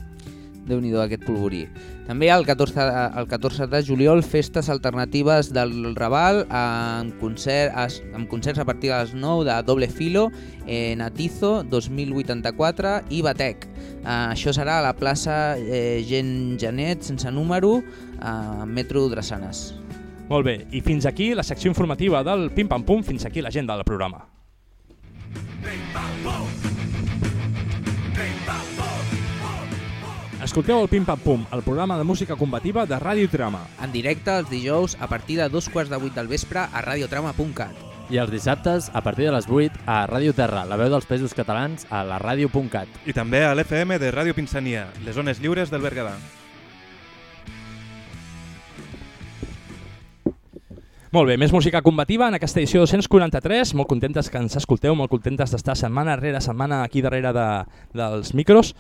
Déu nhi aquest polvorí. També el 14, de- el 14 de juliol, festes alternatives del Raval amb, concert, amb concerts a partir de les 9 de Doble Filo, eh, Natizo 2084 i Batec. Eh, això serà a la plaça eh, Gent Genet, sense número, a Metro Drassanes. Molt bé, i fins aquí la secció informativa del Pim Pam Pum, fins aquí l'agenda del programa. Escolteu el Pim Pam Pum, el programa de música combativa de Ràdio Trama. En directe els dijous a partir de dos quarts de vuit del vespre a radiotrama.cat. I els dissabtes, a partir de les 8, a Ràdio Terra, la veu dels països catalans, a la ràdio.cat. I també a l'FM de Ràdio Pinsania, les zones lliures del Berguedà. Molt bé, més música combativa en aquesta edició 243. Molt contentes que ens escolteu, molt contentes d'estar setmana rere setmana aquí darrere de, dels micros.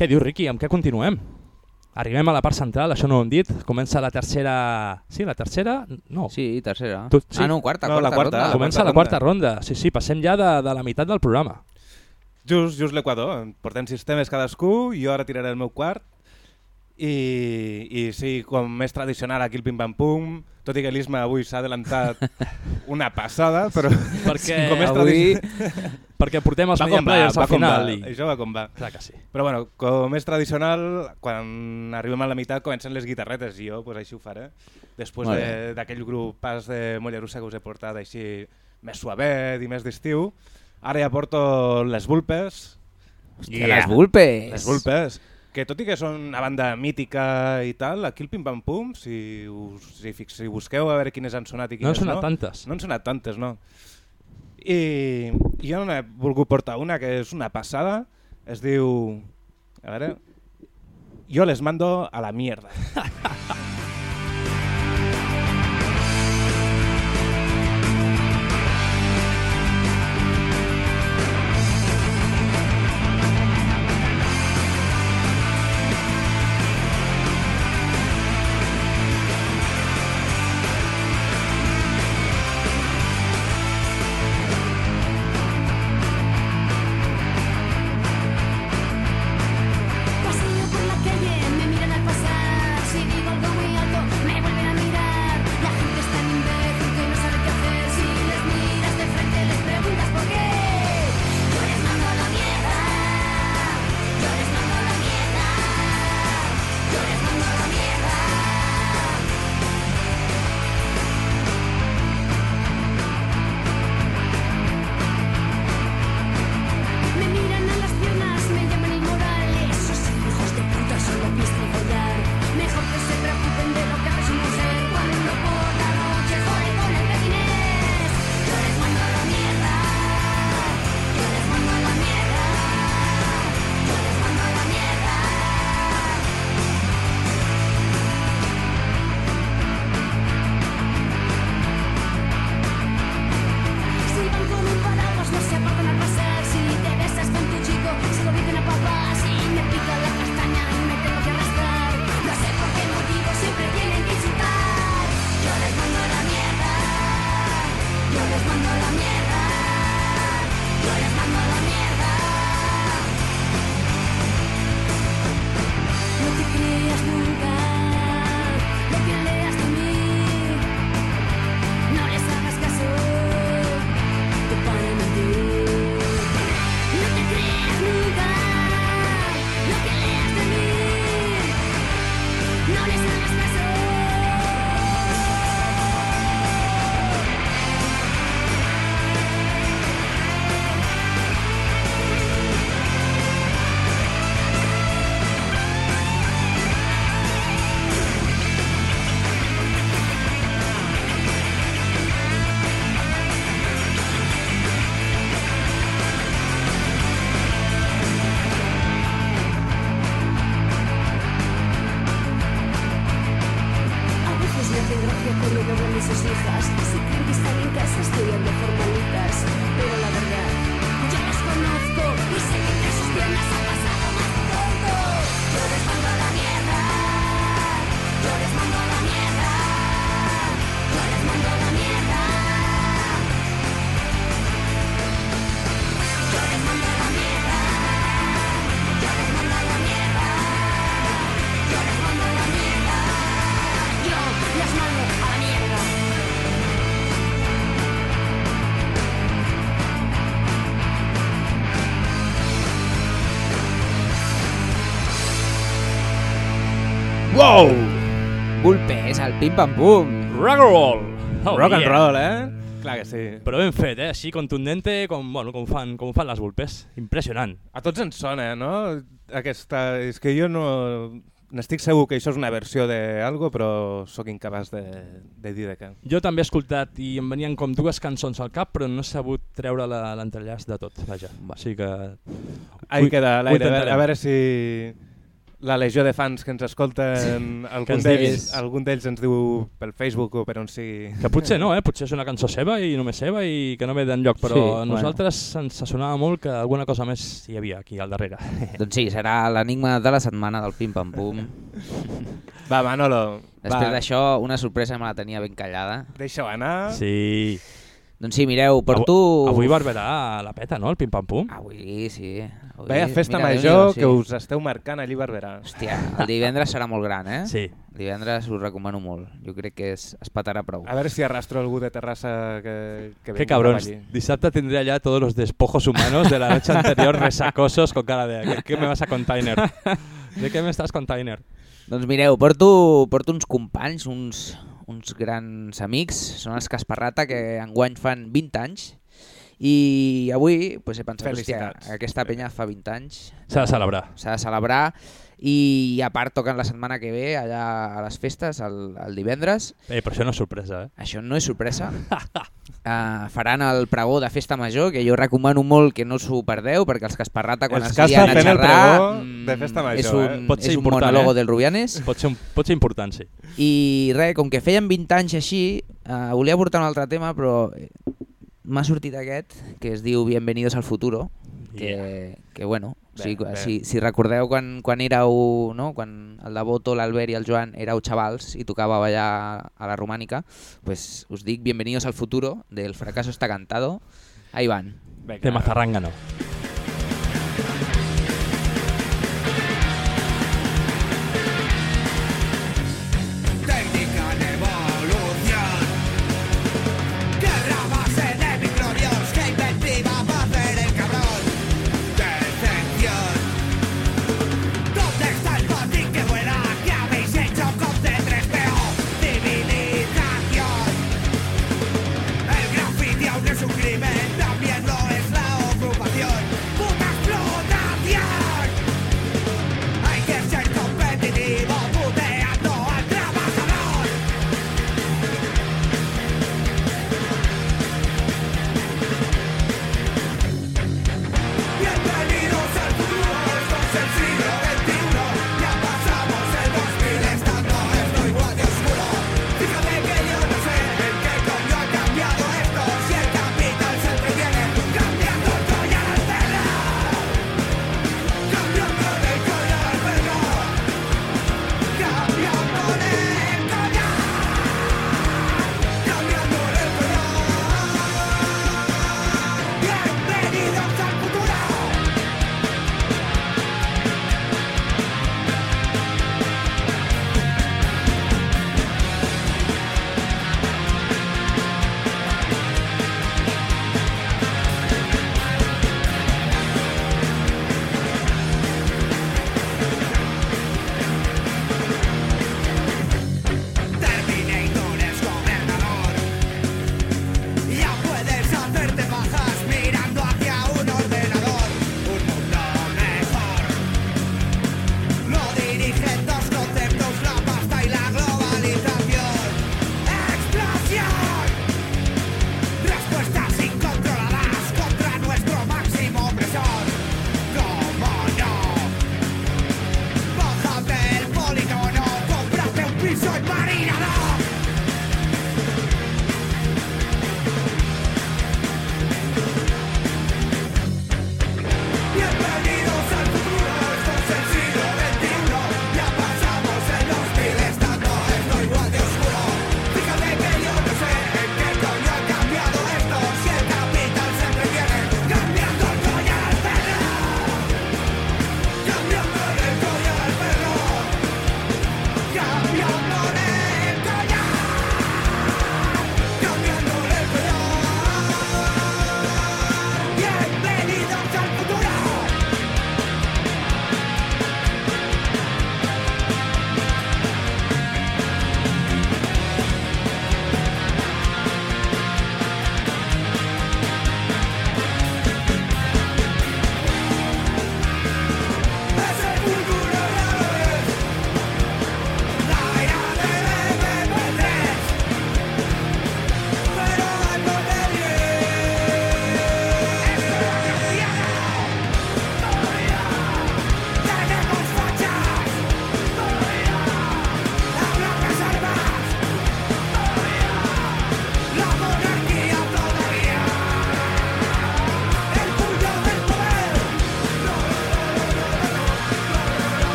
Què dius, Riqui? Amb què continuem? Arribem a la part central, això no ho hem dit. Comença la tercera... Sí, la tercera? No. Sí, tercera. Tu, Ah, no, quarta, No, la quarta, ronda. Comença la quarta ronda. Sí, sí, passem ja de, de la meitat del programa. Just, just l'Equador. Portem sis temes cadascú, jo ara tiraré el meu quart. I, i sí, com més tradicional aquí el Pim Pam Pum, tot i que l'Isma avui s'ha adelantat una passada, però Perquè com és avui- perquè portem els media players va al final va. i- Això va com va. Clar que sí. Però bueno, com és tradicional, quan arribem a la meitat comencen les guitarretes i jo pues, així ho faré. Després Molt de- d'aquell grup pas de Mollerussa que us he portat així més suavet i més d'estiu, ara ja porto les Vulpes. Hòstia, les Vulpes! Les Vulpes. Que tot i que són una banda mítica i tal, aquí el Pim Pam Pum, si, us, si, fix, si busqueu a veure quines han sonat i No han quines sonat no, tantes. No han sonat tantes, no. I jo n'he volgut portar una que és una passada, es diu... A veure... Jo les mando a la mierda. Vulpes, el pim-pam-pum. Rock and roll! Oh, Rock and yeah. roll, eh? Clar que sí. Però ben fet, eh? Així contundente com, bueno, com, fan, com fan les vulpes. Impressionant. A tots ens sona, no? Aquesta... És que jo no... N'estic segur que això és una versió d'algo, però sóc incapaç de, de dir de què. Jo també he escoltat i em venien com dues cançons al cap, però no he sabut treure la- l'entrellaç de tot, vaja. Així que... Ahí queda l'aire. A veure si la legió de fans que ens escolten, Que algun d'ells algun d'ells ens diu pel Facebook o per on sigui. Que potser no, eh? potser és una cançó seva i només seva i que no ve d'enlloc, però Sí, a bueno. nosaltres ens sonava molt que alguna cosa més hi havia aquí al darrere. Doncs sí, serà l'enigma de la setmana del pim-pam-pum. Va, Manolo. Després d'això, una sorpresa me la tenia ben callada. Deixa-ho anar. Sí. Doncs sí, mireu, porto... Avui, avui Barberà la peta, no? El pim-pam-pum? Avui, sí. Avui, Veia festa mira, major Déu-n'hi-do, que us esteu marcant allí Barberà. Hòstia, el divendres serà molt gran, eh? Sí. El divendres us recomano molt. Jo crec que es, es petarà prou. A veure si arrastro algú de Terrassa que, que Qué vingui cabrons. allí. Dissabte tendré allá todos los despojos humanos de la noche anterior resacosos con cara de ¿qué, qué me vas a container? ¿De qué me estás container? Doncs mireu, porto, porto uns companys, uns, uns grans amics, són els Casparrata, que enguany fan 20 anys, i avui pues, he pensat, hòstia, Felicitats. aquesta penya fa 20 anys. S'ha de celebrar. S'ha de celebrar, i a part toquen la setmana que ve allà a les festes, el, el divendres. Eh, però això no és sorpresa, eh? Això no és sorpresa. uh, faran el pregó de festa major, que jo recomano molt que no s'ho perdeu, perquè els Casparrata, quan Els es lien a el xerrar, pregó mm, de festa major, és un, eh? Pot ser és un important, monòlogo eh? del Rubianes. Pot ser, un, pot ser important, sí. I res, com que feien 20 anys així, uh, volia portar un altre tema, però m'ha sortit aquest, que es diu Bienvenidos al futuro, que, Yeah. que bueno, Bé, si, bé. si, si recordeu quan, quan éreu, no? quan el Devoto, l'Albert i el Joan éreu xavals i tocava ballar a la romànica, pues us dic Bienvenidos al futuro, del fracaso está cantado, ahí van. Vinga. De Mazarrángano. Técnica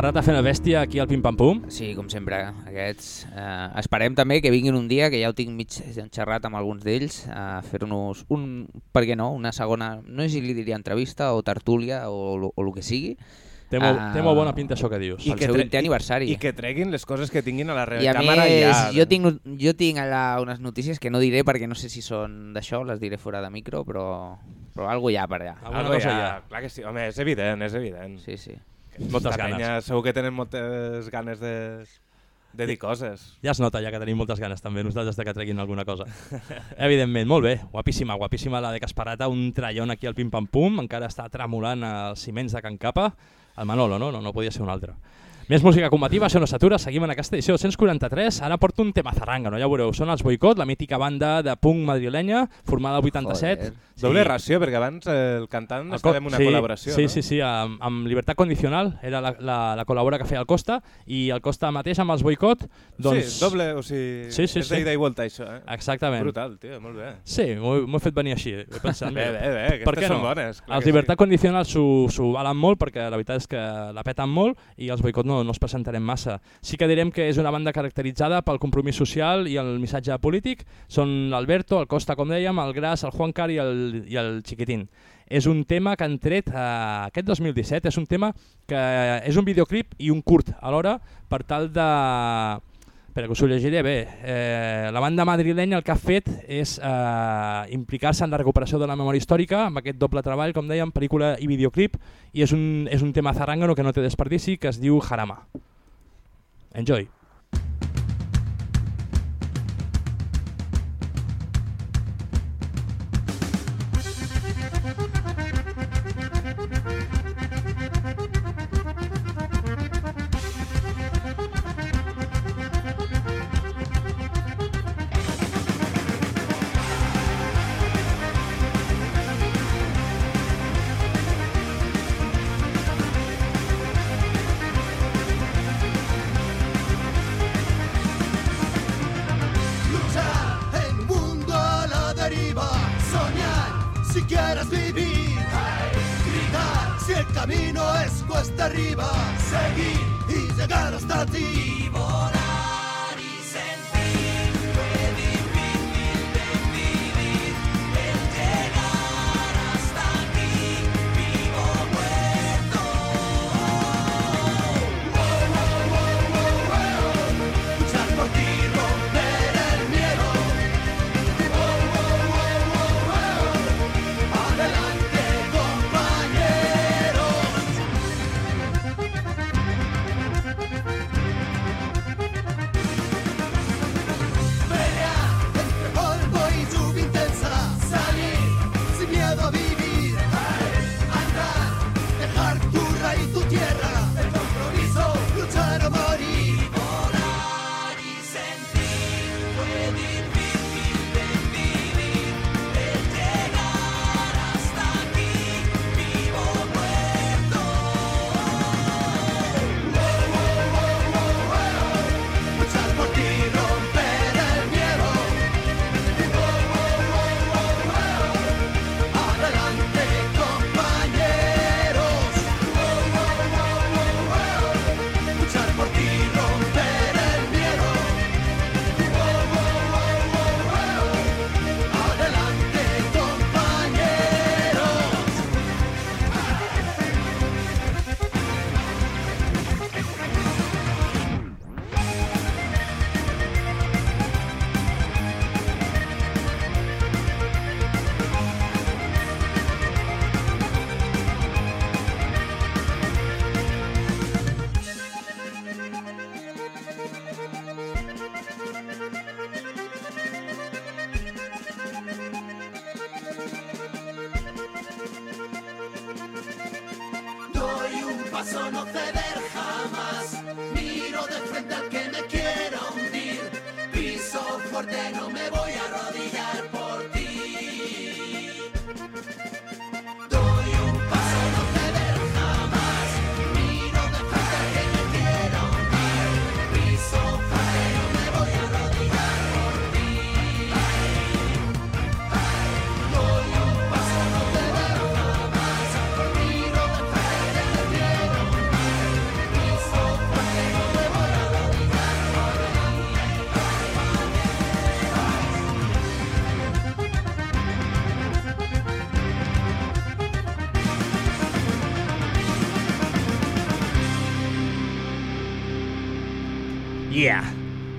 masturbación. Casparata fent a bèstia aquí al Pim Pam Pum. Sí, com sempre, aquests. Eh, esperem també que vinguin un dia, que ja ho tinc mig xerrat amb alguns d'ells, a fer-nos un, per què no, una segona, no sé si li diria entrevista o tertúlia o, lo- o el que sigui. Té molt, Ah, té molt bona pinta això que dius. I que seu 20è aniversari. I que treguin les coses que tinguin a la I a recàmera més, ja. jo tinc, jo tinc allà unes notícies que no diré perquè no sé si són d'això, les diré fora de micro, però, però algo hi ha per allà. Algo cosa ja. Clar que sí, home, és evident, és evident. Sí, sí. Moltes La ganes. Penya, segur que tenen moltes ganes de, de dir coses. Ja es nota ja que tenim moltes ganes també nosaltres de que treguin alguna cosa. Evidentment, molt bé, guapíssima, guapíssima la de Casparata, un trallon aquí al Pim Pam Pum, encara està tremolant els ciments de Can Capa, el Manolo, no? No, no podia ser un altre. Més música combativa, això no s'atura, seguim en aquesta edició 143, ara porto un tema zarranga, no? ja ho veureu, són els Boicot, la mítica banda de punk madrilenya, formada al 87. Joder. Doble ració, perquè abans el cantant El estava en una sí, col·laboració, sí, no? Sí, sí, amb, amb Libertad Condicional, era la, la, la col·labora que feia el Costa, i el Costa mateix amb els Boicot, doncs... Sí, doble, o sigui, sí, sí, és sí. d'ida i volta això, eh? Exactament. Brutal, tio, molt bé. Sí, m'ho he- fet venir així. He pensat, Bé, bé, bé, per aquestes què són no? bones, Els que Libertad Condicional s'ho valen molt perquè la veritat és que la peten molt i els boicot no, no es presentarem massa. Sí que direm que és una banda caracteritzada pel compromís social i el missatge polític. Són l'Alberto, el Costa, com dèiem, el Gras, el Juan Car i el, i el Chiquitín. És un tema que han tret eh, aquest 2017, és un tema que és un videoclip i un curt alhora per tal de Espera, que us ho llegiré bé. Eh, la banda madrilenya el que ha fet és eh, implicar-se en la recuperació de la memòria històrica amb aquest doble treball, com dèiem, pel·lícula i videoclip, i és un, és un tema zarangano que no té desperdici, que es diu Jarama. Enjoy.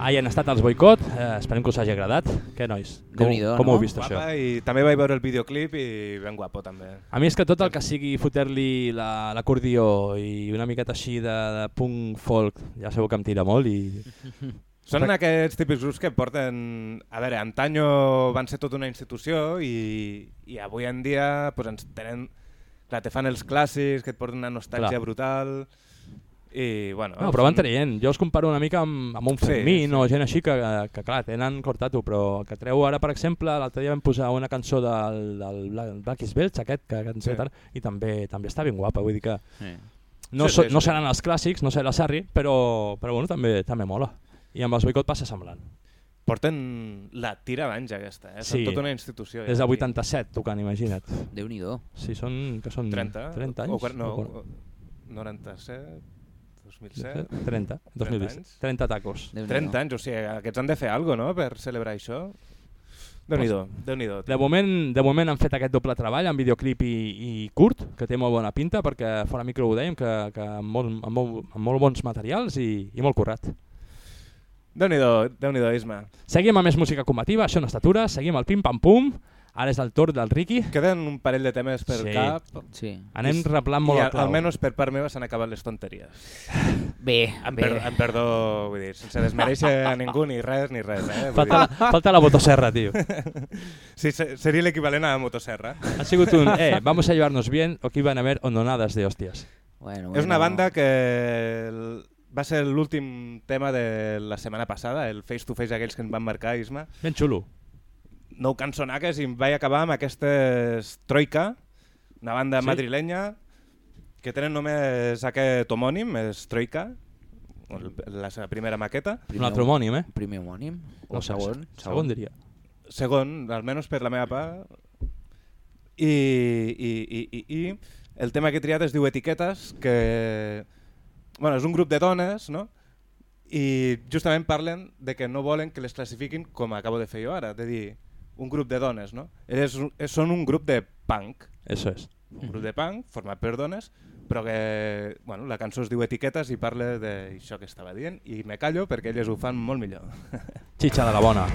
Ahí han estat els boicot, eh, esperem que us hagi agradat. Què, nois? Com, com no? ho heu vist, això? Guapa, I també vaig veure el videoclip i ben guapo també. A mi és que tot el que sigui fotre-li la- l'acordió i una miqueta així de, de punk folk, ja sabeu que em tira molt i... Són aquests típics grups que porten... A veure, antanyo van ser tota una institució i, i avui en dia pues, ens tenen... Clar, te fan els clàssics, que et porten una nostàlgia Clar. brutal i bueno... No, però van traient. Jo els comparo una mica amb, amb un Sí, Fermín sí. o gent així que, que clar, tenen cortat-ho, però que treu ara, per exemple, l'altre dia vam posar una cançó del, del Black- is Belch, aquest, que, que Sí. sí. i també també està ben guapa, vull dir que Sí. no, Sí, so, sí, no sí. seran els clàssics, no serà la Sarri, però, però bueno, també també mola. I amb els boicot passa semblant. Porten la tira d'anys aquesta, eh? Sí. Són tota una institució. Des ja, del aquí. 87 tocant, imagina't. Déu-n'hi-do. Sí, són, que són 30, 30 anys. O, no, o 97, 2007... 30, 2017. anys. 30 tacos. 30 anys, o sigui, aquests han de fer alguna no?, per celebrar això. Déu-n'hi-do, déu-n'hi-do. De moment, de moment han fet aquest doble treball amb videoclip i, i curt, que té molt bona pinta, perquè fora micro ho dèiem, que, que amb, molt, amb, molt, amb molt bons materials i, i molt currat. Déu-n'hi-do, déu-n'hi-do, Isma. Seguim amb més música combativa, això no estatura, seguim al pim-pam-pum, ara és el torn del Ricky. Queden un parell de temes per Sí. cap. Sí. Anem replant molt I el clau. almenys per part meva s'han acabat les tonteries. Bé, Em, bé. per, em perdó, vull dir, sense desmereixer a ningú ni res, ni res. Eh? Vull Falta la- dir- falta la motosserra, tio. sí, se- seria l'equivalent a la motosserra. Ha sigut un, eh, vamos a llevarnos bien, o aquí van a haver hondonadas de hostias. Bueno, És una bueno. banda que el- va ser l'últim tema de la setmana passada, el face to face aquells que ens van marcar, Isma. Ben xulo. Nou cançonaques i em vaig acabar amb aquestes Troika, una banda Sí? madrilenya que tenen només aquest homònim, és Troika, la seva primera maqueta. Un altre homònim, eh? Primer homònim? O No sé, segon? segon diria. Segon, almenys per la meva part. I, i, i, i, i el tema que he triat es diu Etiquetes, que bueno, és un grup de dones, no? i justament parlen de que no volen que les classifiquin com acabo de fer jo ara, de dir un grup de dones, no? Elles un- són un grup de punk. Eso es. Un grup de punk format per dones, però que bueno, la cançó es diu Etiquetes i parla d'això que estava dient i me callo perquè elles ho fan molt millor. Xitxa de la bona.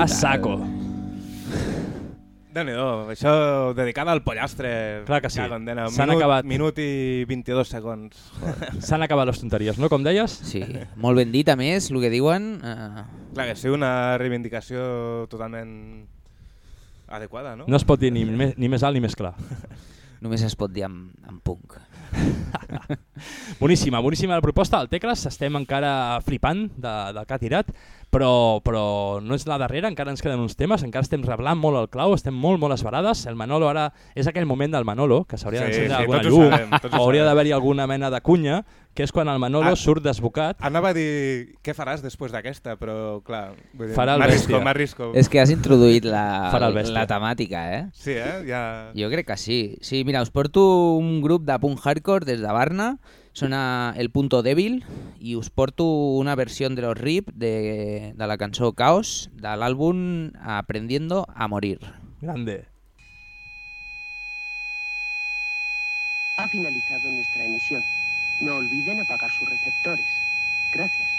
A saco. Déu-n'hi-do, això dedicada al pollastre. Clar que sí. S'han minut, acabat. Minut i 22 segons. S'han acabat les tonteries, no? Com deies? Sí, molt ben dit, a més, el que diuen... Eh... Clar que sí, una reivindicació totalment adequada, no? No es pot dir ni més, ni més alt ni més clar. només es pot dir amb, amb punk. Boníssima, boníssima la proposta del Tecles, estem encara flipant de, del que ha tirat, però, però no és la darrera, encara ens queden uns temes, encara estem reblant molt el clau, estem molt, molt esbarades, el Manolo ara és aquell moment del Manolo, que s'hauria Sí, d'encendre sí, alguna llum, sabem, o hauria d'haver-hi alguna mena de cunya, que és quan el Manolo Ah. surt desbocat. Anava a dir què faràs després d'aquesta, però clar... vull dir, Farà el bèstia. M'arrisco. És que has introduït la, Farà el la temàtica, eh? Sí, eh? Ja... Jo crec que sí. Sí, mira, us porto un grup de punk hardcore des de Barna, són a El Punto Débil, i us porto una versió de los RIP de, de la cançó Caos, de l'àlbum Aprendiendo a Morir. Grande. Ha finalizado nuestra emisión. No olviden apagar sus receptores. Gracias.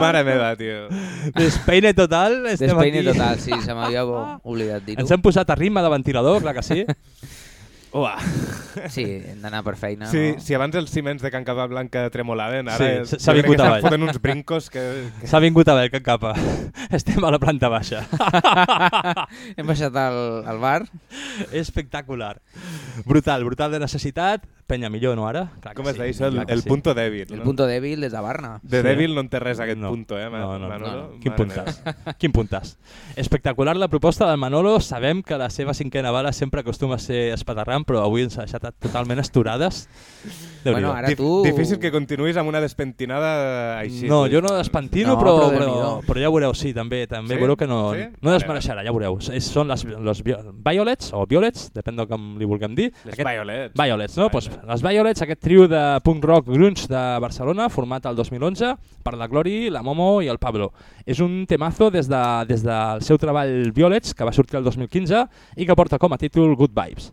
Mare meva, tio. Despeine total, estem Despeine aquí. total, sí, se m'havia oblidat dir-ho. Ens hem posat a ritme de ventilador, clar que sí. Uah. Sí, hem d'anar per feina. Sí, no? si abans els ciments de Can Capablanca tremolaven, ara Sí, s'ha vingut avall. fotent uns brincos que... que... S'ha vingut a veure que capa. Estem a la planta baixa. Hem baixat al, al bar. Espectacular. Brutal, brutal de necessitat. Penya millor, no ara? Clar que Com es sí? El, el sí. punto débil. El no? punto débil des de Barna. De Sí. dèbil no en té res aquest No. punto, eh? Ma- No, no, Manolo? no, no. Quin puntàs. Quin puntàs. Espectacular la proposta del Manolo. Sabem que la seva cinquena bala sempre acostuma a ser espaterrant, però avui ens ha deixat totalment esturades. Bueno, ara Dif- tu- Difícil que continuïs amb una despentinada així. No, jo no despentino, No, però, però però, però ja veureu, sí, també, també Sí? veureu que no, Sí? no desmereixerà, ja veureu. És, són les, les vi- Violets, o Violets, depèn del com li vulguem dir. Les Violets. Violets, no? Pues, les Violets, aquest trio de punk rock grunge de Barcelona, format el 2011 per la Glory, la Momo i el Pablo. És un temazo des, de, des del seu treball Violets, que va sortir el 2015 i que porta com a títol Good Vibes.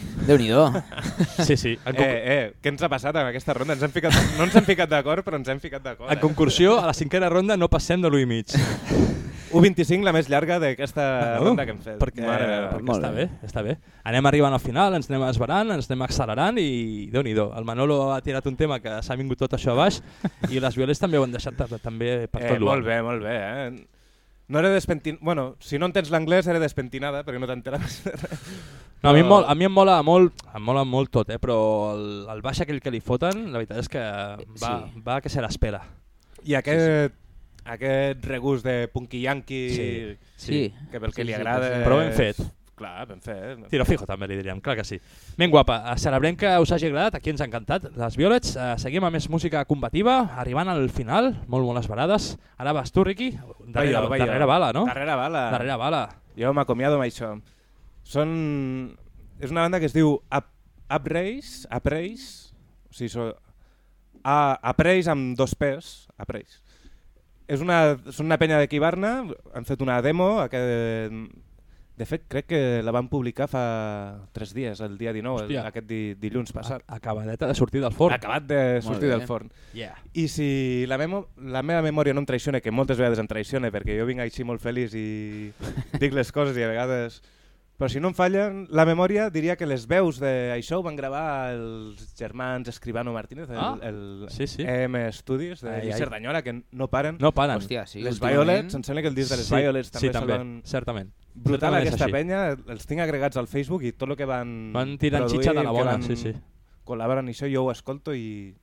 Déu-n'hi-do. Sí, sí. En, Eh, eh, què ens ha passat en aquesta ronda? Ens hem ficat, no ens hem ficat d'acord, però ens hem ficat d'acord. en concursió, a la cinquena ronda no passem de l'1 i mig. 1.25, la més llarga d'aquesta ronda que hem fet. Perquè, Mare meva. perquè està bé. està bé. Anem arribant al final, ens anem esbarant, ens anem accelerant i déu nhi El Manolo ha tirat un tema que s'ha vingut tot això a baix i les Violes també ho han deixat ta- també per Eh, tot molt l'alt. bé, molt bé. Eh? No era despentin... Bueno, si no entens l'anglès era despentinada, perquè no t'enteraves de res. No, a, mi em Però- mol, a mi em mola molt, em mola molt tot, eh? però el, el baix aquell que li foten, la veritat és que va, Sí. va que se l'espera. I aquest, aquest regust de punky yankee Sí, sí. que pel que Sí, li sí, agrada... Però ben fet. Clar, ben fet. Tiro fijo també li diríem, clar que sí. Ben guapa, celebrem que us hagi agradat, aquí ens ha encantat, les Violets. Eh, seguim amb més música combativa, arribant al final, molt molt esperades. Ara vas tu, Riqui, darrere, Va jo, va jo. darrere bala, no? Darrere bala. Darrere bala. Jo m'acomiado amb això. Són... És una banda que es diu Up, Upraise, Upraise, o sigui, so... A, Upraise amb dos P's, Upraise. És una, són una penya d'aquí Barna, han fet una demo, aquest, de fet crec que la van publicar fa tres dies, el dia 19, el, Hòstia. aquest di, dilluns passat. Acabadeta de sortir del forn. Acabat de sortir del forn. Yeah. I si la, memo, la meva memòria no em traiciona, que moltes vegades em traiciona perquè jo vinc així molt feliç i dic les coses i a vegades... Però si no em fallen, la memòria diria que les veus d'això ho van gravar els germans Escribano Martínez, el, Ah, el sí, sí. EM Studios de Ai, ai. Cerdanyola, que no paren. No paren. Hòstia, sí, les últimament- Violets, em sembla que el disc de les Sí, Violets també, sí, també, solen... certament. Brutal Certament aquesta així. penya, els tinc agregats al Facebook i tot el que van Van tirant produir, xitxa de la bona, van sí, sí. Col·laboren en això, jo ho escolto i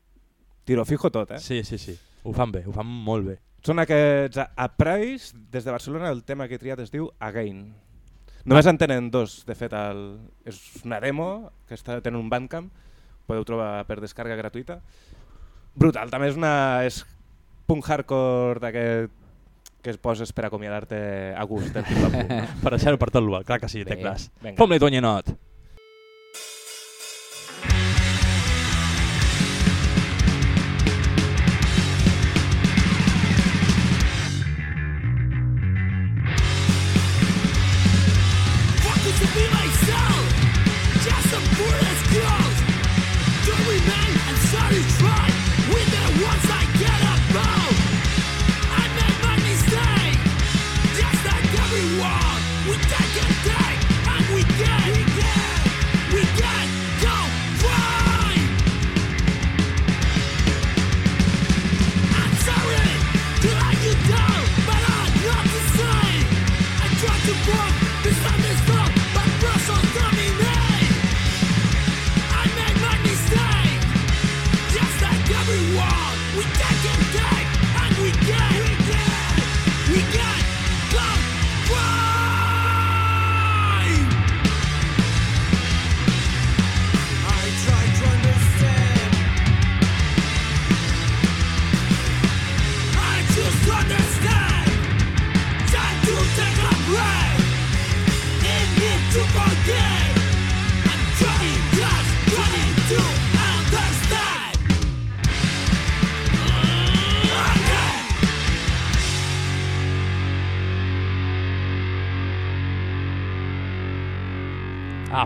tiro fijo tot, eh? Sí, sí, sí. Ho fan bé, ho fan molt bé. Són aquests a, a Price, des de Barcelona, el tema que he triat es diu Again. Només en tenen dos, de fet, el, és una demo que està tenen un bandcamp, podeu trobar per descàrrega gratuïta. Brutal, també és una és punk hardcore d'aquest que es poses per acomiadar-te a gust del pim-pam-pum. per deixar-ho per tot l'ual, clar que sí, tecles. vinga. Fom-li, Toñenot. Fucking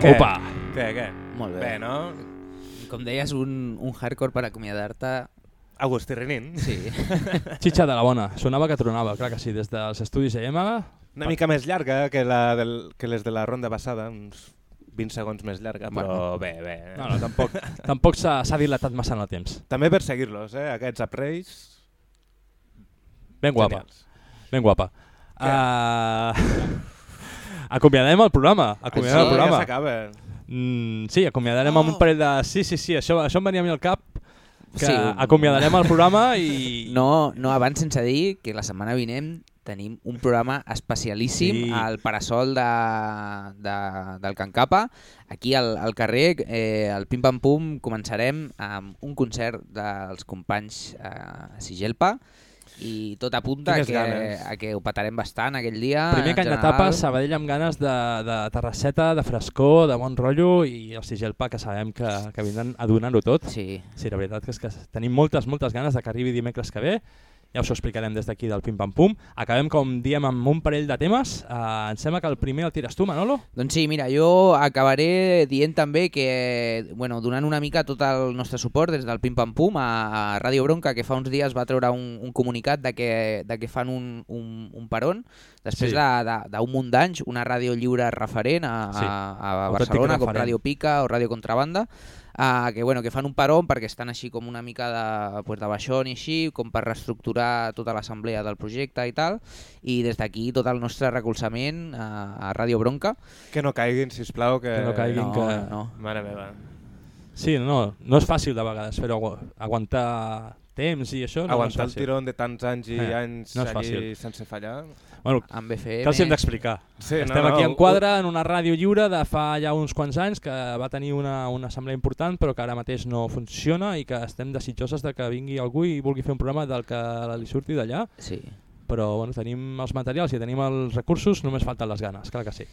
Què? opa! Què, què? Molt bé. Bé, no? Com deies, un, un hardcore per acomiadar-te... Agustí Renin. Sí. Xitxa de la bona, sonava que tronava, clar que sí, des dels estudis EM. Una mica més llarga que, la del, que les de la ronda passada, uns 20 segons més llarga, però Bueno. bé, bé. No, no, tampoc, tampoc s'ha s'ha dilatat massa en el temps. També per seguir-los, eh? aquests apreis. Ben guapa. Genials. Ben guapa. Uh, acomiadem el programa. Acomiadem Sí, el programa. ja s'acaba. Mm, sí, acomiadarem amb un parell de... Sí, sí, sí, això, això em venia a mi al cap. Que Sí. acomiadarem el programa i... No, no abans sense dir que la setmana vinent tenim un programa especialíssim Sí. al Parasol de, de, del Can Capa. Aquí al, al carrer, eh, al Pim Pam Pum, començarem amb un concert dels companys eh, Sigelpa i tot apunta a que, ganes. a que ho petarem bastant aquell dia. Primer en que any general. d'etapa, Sabadell amb ganes de, de terrasseta, de frescor, de bon rotllo i el Sigelpa, que sabem que, que vindran a donar-ho tot. Sí. Sí, la veritat és que tenim moltes, moltes ganes de que arribi dimecres que ve ja us ho explicarem des d'aquí del Pim Pam Pum. Acabem, com diem, amb un parell de temes. Uh, em sembla que el primer el tires tu, Manolo? Doncs sí, mira, jo acabaré dient també que, bueno, donant una mica tot el nostre suport des del Pim Pam Pum a, a Ràdio Bronca, que fa uns dies va treure un, un comunicat de que, de que fan un, un, un peron, després Sí. d'un munt d'anys, una ràdio lliure referent a, Sí, a, a Barcelona, com. Ràdio Pica o Ràdio Contrabanda, uh, que, bueno, que fan un peron perquè estan així com una mica de, pues, de baixón i així, com per reestructurar tota l'assemblea del projecte i tal, i des d'aquí tot el nostre recolzament a, a Ràdio Bronca. Que no caiguin, sisplau, que... Que no caiguin, no, que... no. Mare meva. Sí, no, no és fàcil de vegades fer-ho, agu- aguantar temps i això no, Aguantar no el és fàcil. tirón de tants anys i Eh, anys no fàcil. sense fallar. Bueno, amb BFM. que els hem d'explicar. Sí, no, Estem no, aquí en quadre en una ràdio lliure de fa ja uns quants anys que va tenir una, una assemblea important però que ara mateix no funciona i que estem desitjoses de que vingui algú i vulgui fer un programa del que li surti d'allà. Sí. Però bueno, tenim els materials i tenim els recursos, només falten les ganes, clar que sí.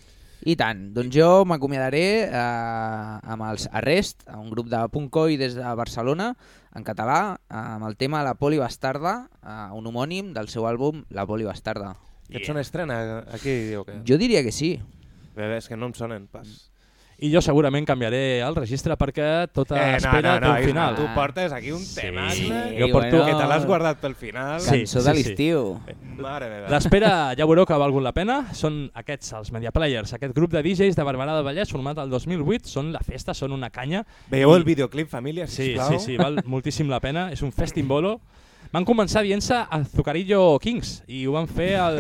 I tant, doncs jo m'acomiadaré eh, amb els Arrest, un grup de punk oi des de Barcelona, en català, amb el tema La Poli Bastarda, eh, un homònim del seu àlbum La Poli Bastarda. Aquests són estrena aquí o què? Jo diria que sí. Bé, és que no em sonen pas. I jo segurament canviaré el registre perquè tota Eh, no, espera no, té no, un Isma, final. tu portes aquí un Sí, tema jo que porto- te l'has guardat pel final. Sí, Cançó sí, de sí. l'estiu. Mare meva. L'espera ja veureu que ha valgut la pena. Són aquests, els Media Players, aquest grup de DJs de Barberà del Vallès format el 2008. Són la festa, són una canya. Veieu I- el videoclip, família, Sí, sisplau? sí, sí, val moltíssim la pena. És un festimbolo. Van començar dient-se Azucarillo Kings i ho van fer el,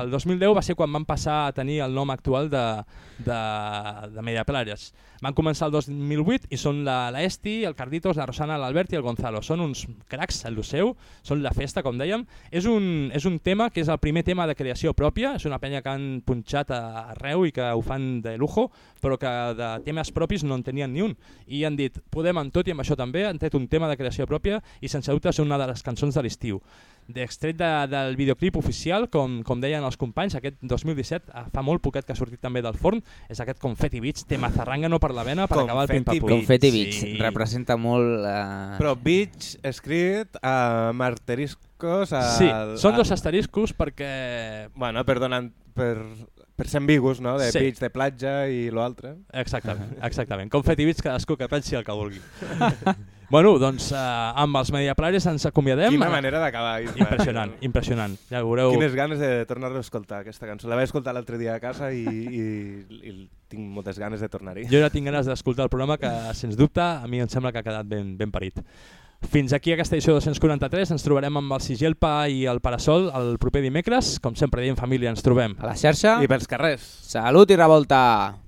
el 2010 va ser quan van passar a tenir el nom actual de, de, de Media Players. Van començar el 2008 i són la, la Esti, el Carditos, la Rosana, l'Albert i el Gonzalo. Són uns cracs en lo seu, són la festa, com dèiem. És un, és un tema que és el primer tema de creació pròpia, és una penya que han punxat a, arreu i que ho fan de lujo, però que de temes propis no en tenien ni un. I han dit, podem en tot i amb això també, han tret un tema de creació pròpia i sense dubte és una de les cançons de l'estiu. D'extret de, del videoclip oficial, com, com deien els companys, aquest 2017, eh, fa molt poquet que ha sortit també del forn, és aquest Confetti Beach, tema zarrangano per la vena per acabar el pim-pam-pum. Beach. Confetti Beach Sí. representa molt... Eh... Però Beach escrit a marteriscos... A, Sí, són dos asteriscos perquè... Bueno, per, donar, per, per ser ambigus, no? De Sí. beach de platja i l'altre. Exactament, exactament. Confetti Beach, cadascú que pensi el que vulgui. bueno, doncs eh, amb els Media Players ens acomiadem. Quina manera d'acabar. Impressionant, impressionant. Ja veureu... Quines ganes de tornar-lo a escoltar, aquesta cançó. La vaig escoltar l'altre dia a casa i, i, i tinc moltes ganes de tornar-hi. Jo ja tinc ganes d'escoltar el programa que, sens dubte, a mi em sembla que ha quedat ben, ben parit. Fins aquí aquesta edició 243. Ens trobarem amb el Sigelpa i el Parasol el proper dimecres. Com sempre diem, família, ens trobem. A la xarxa. I pels carrers. Salut i revolta!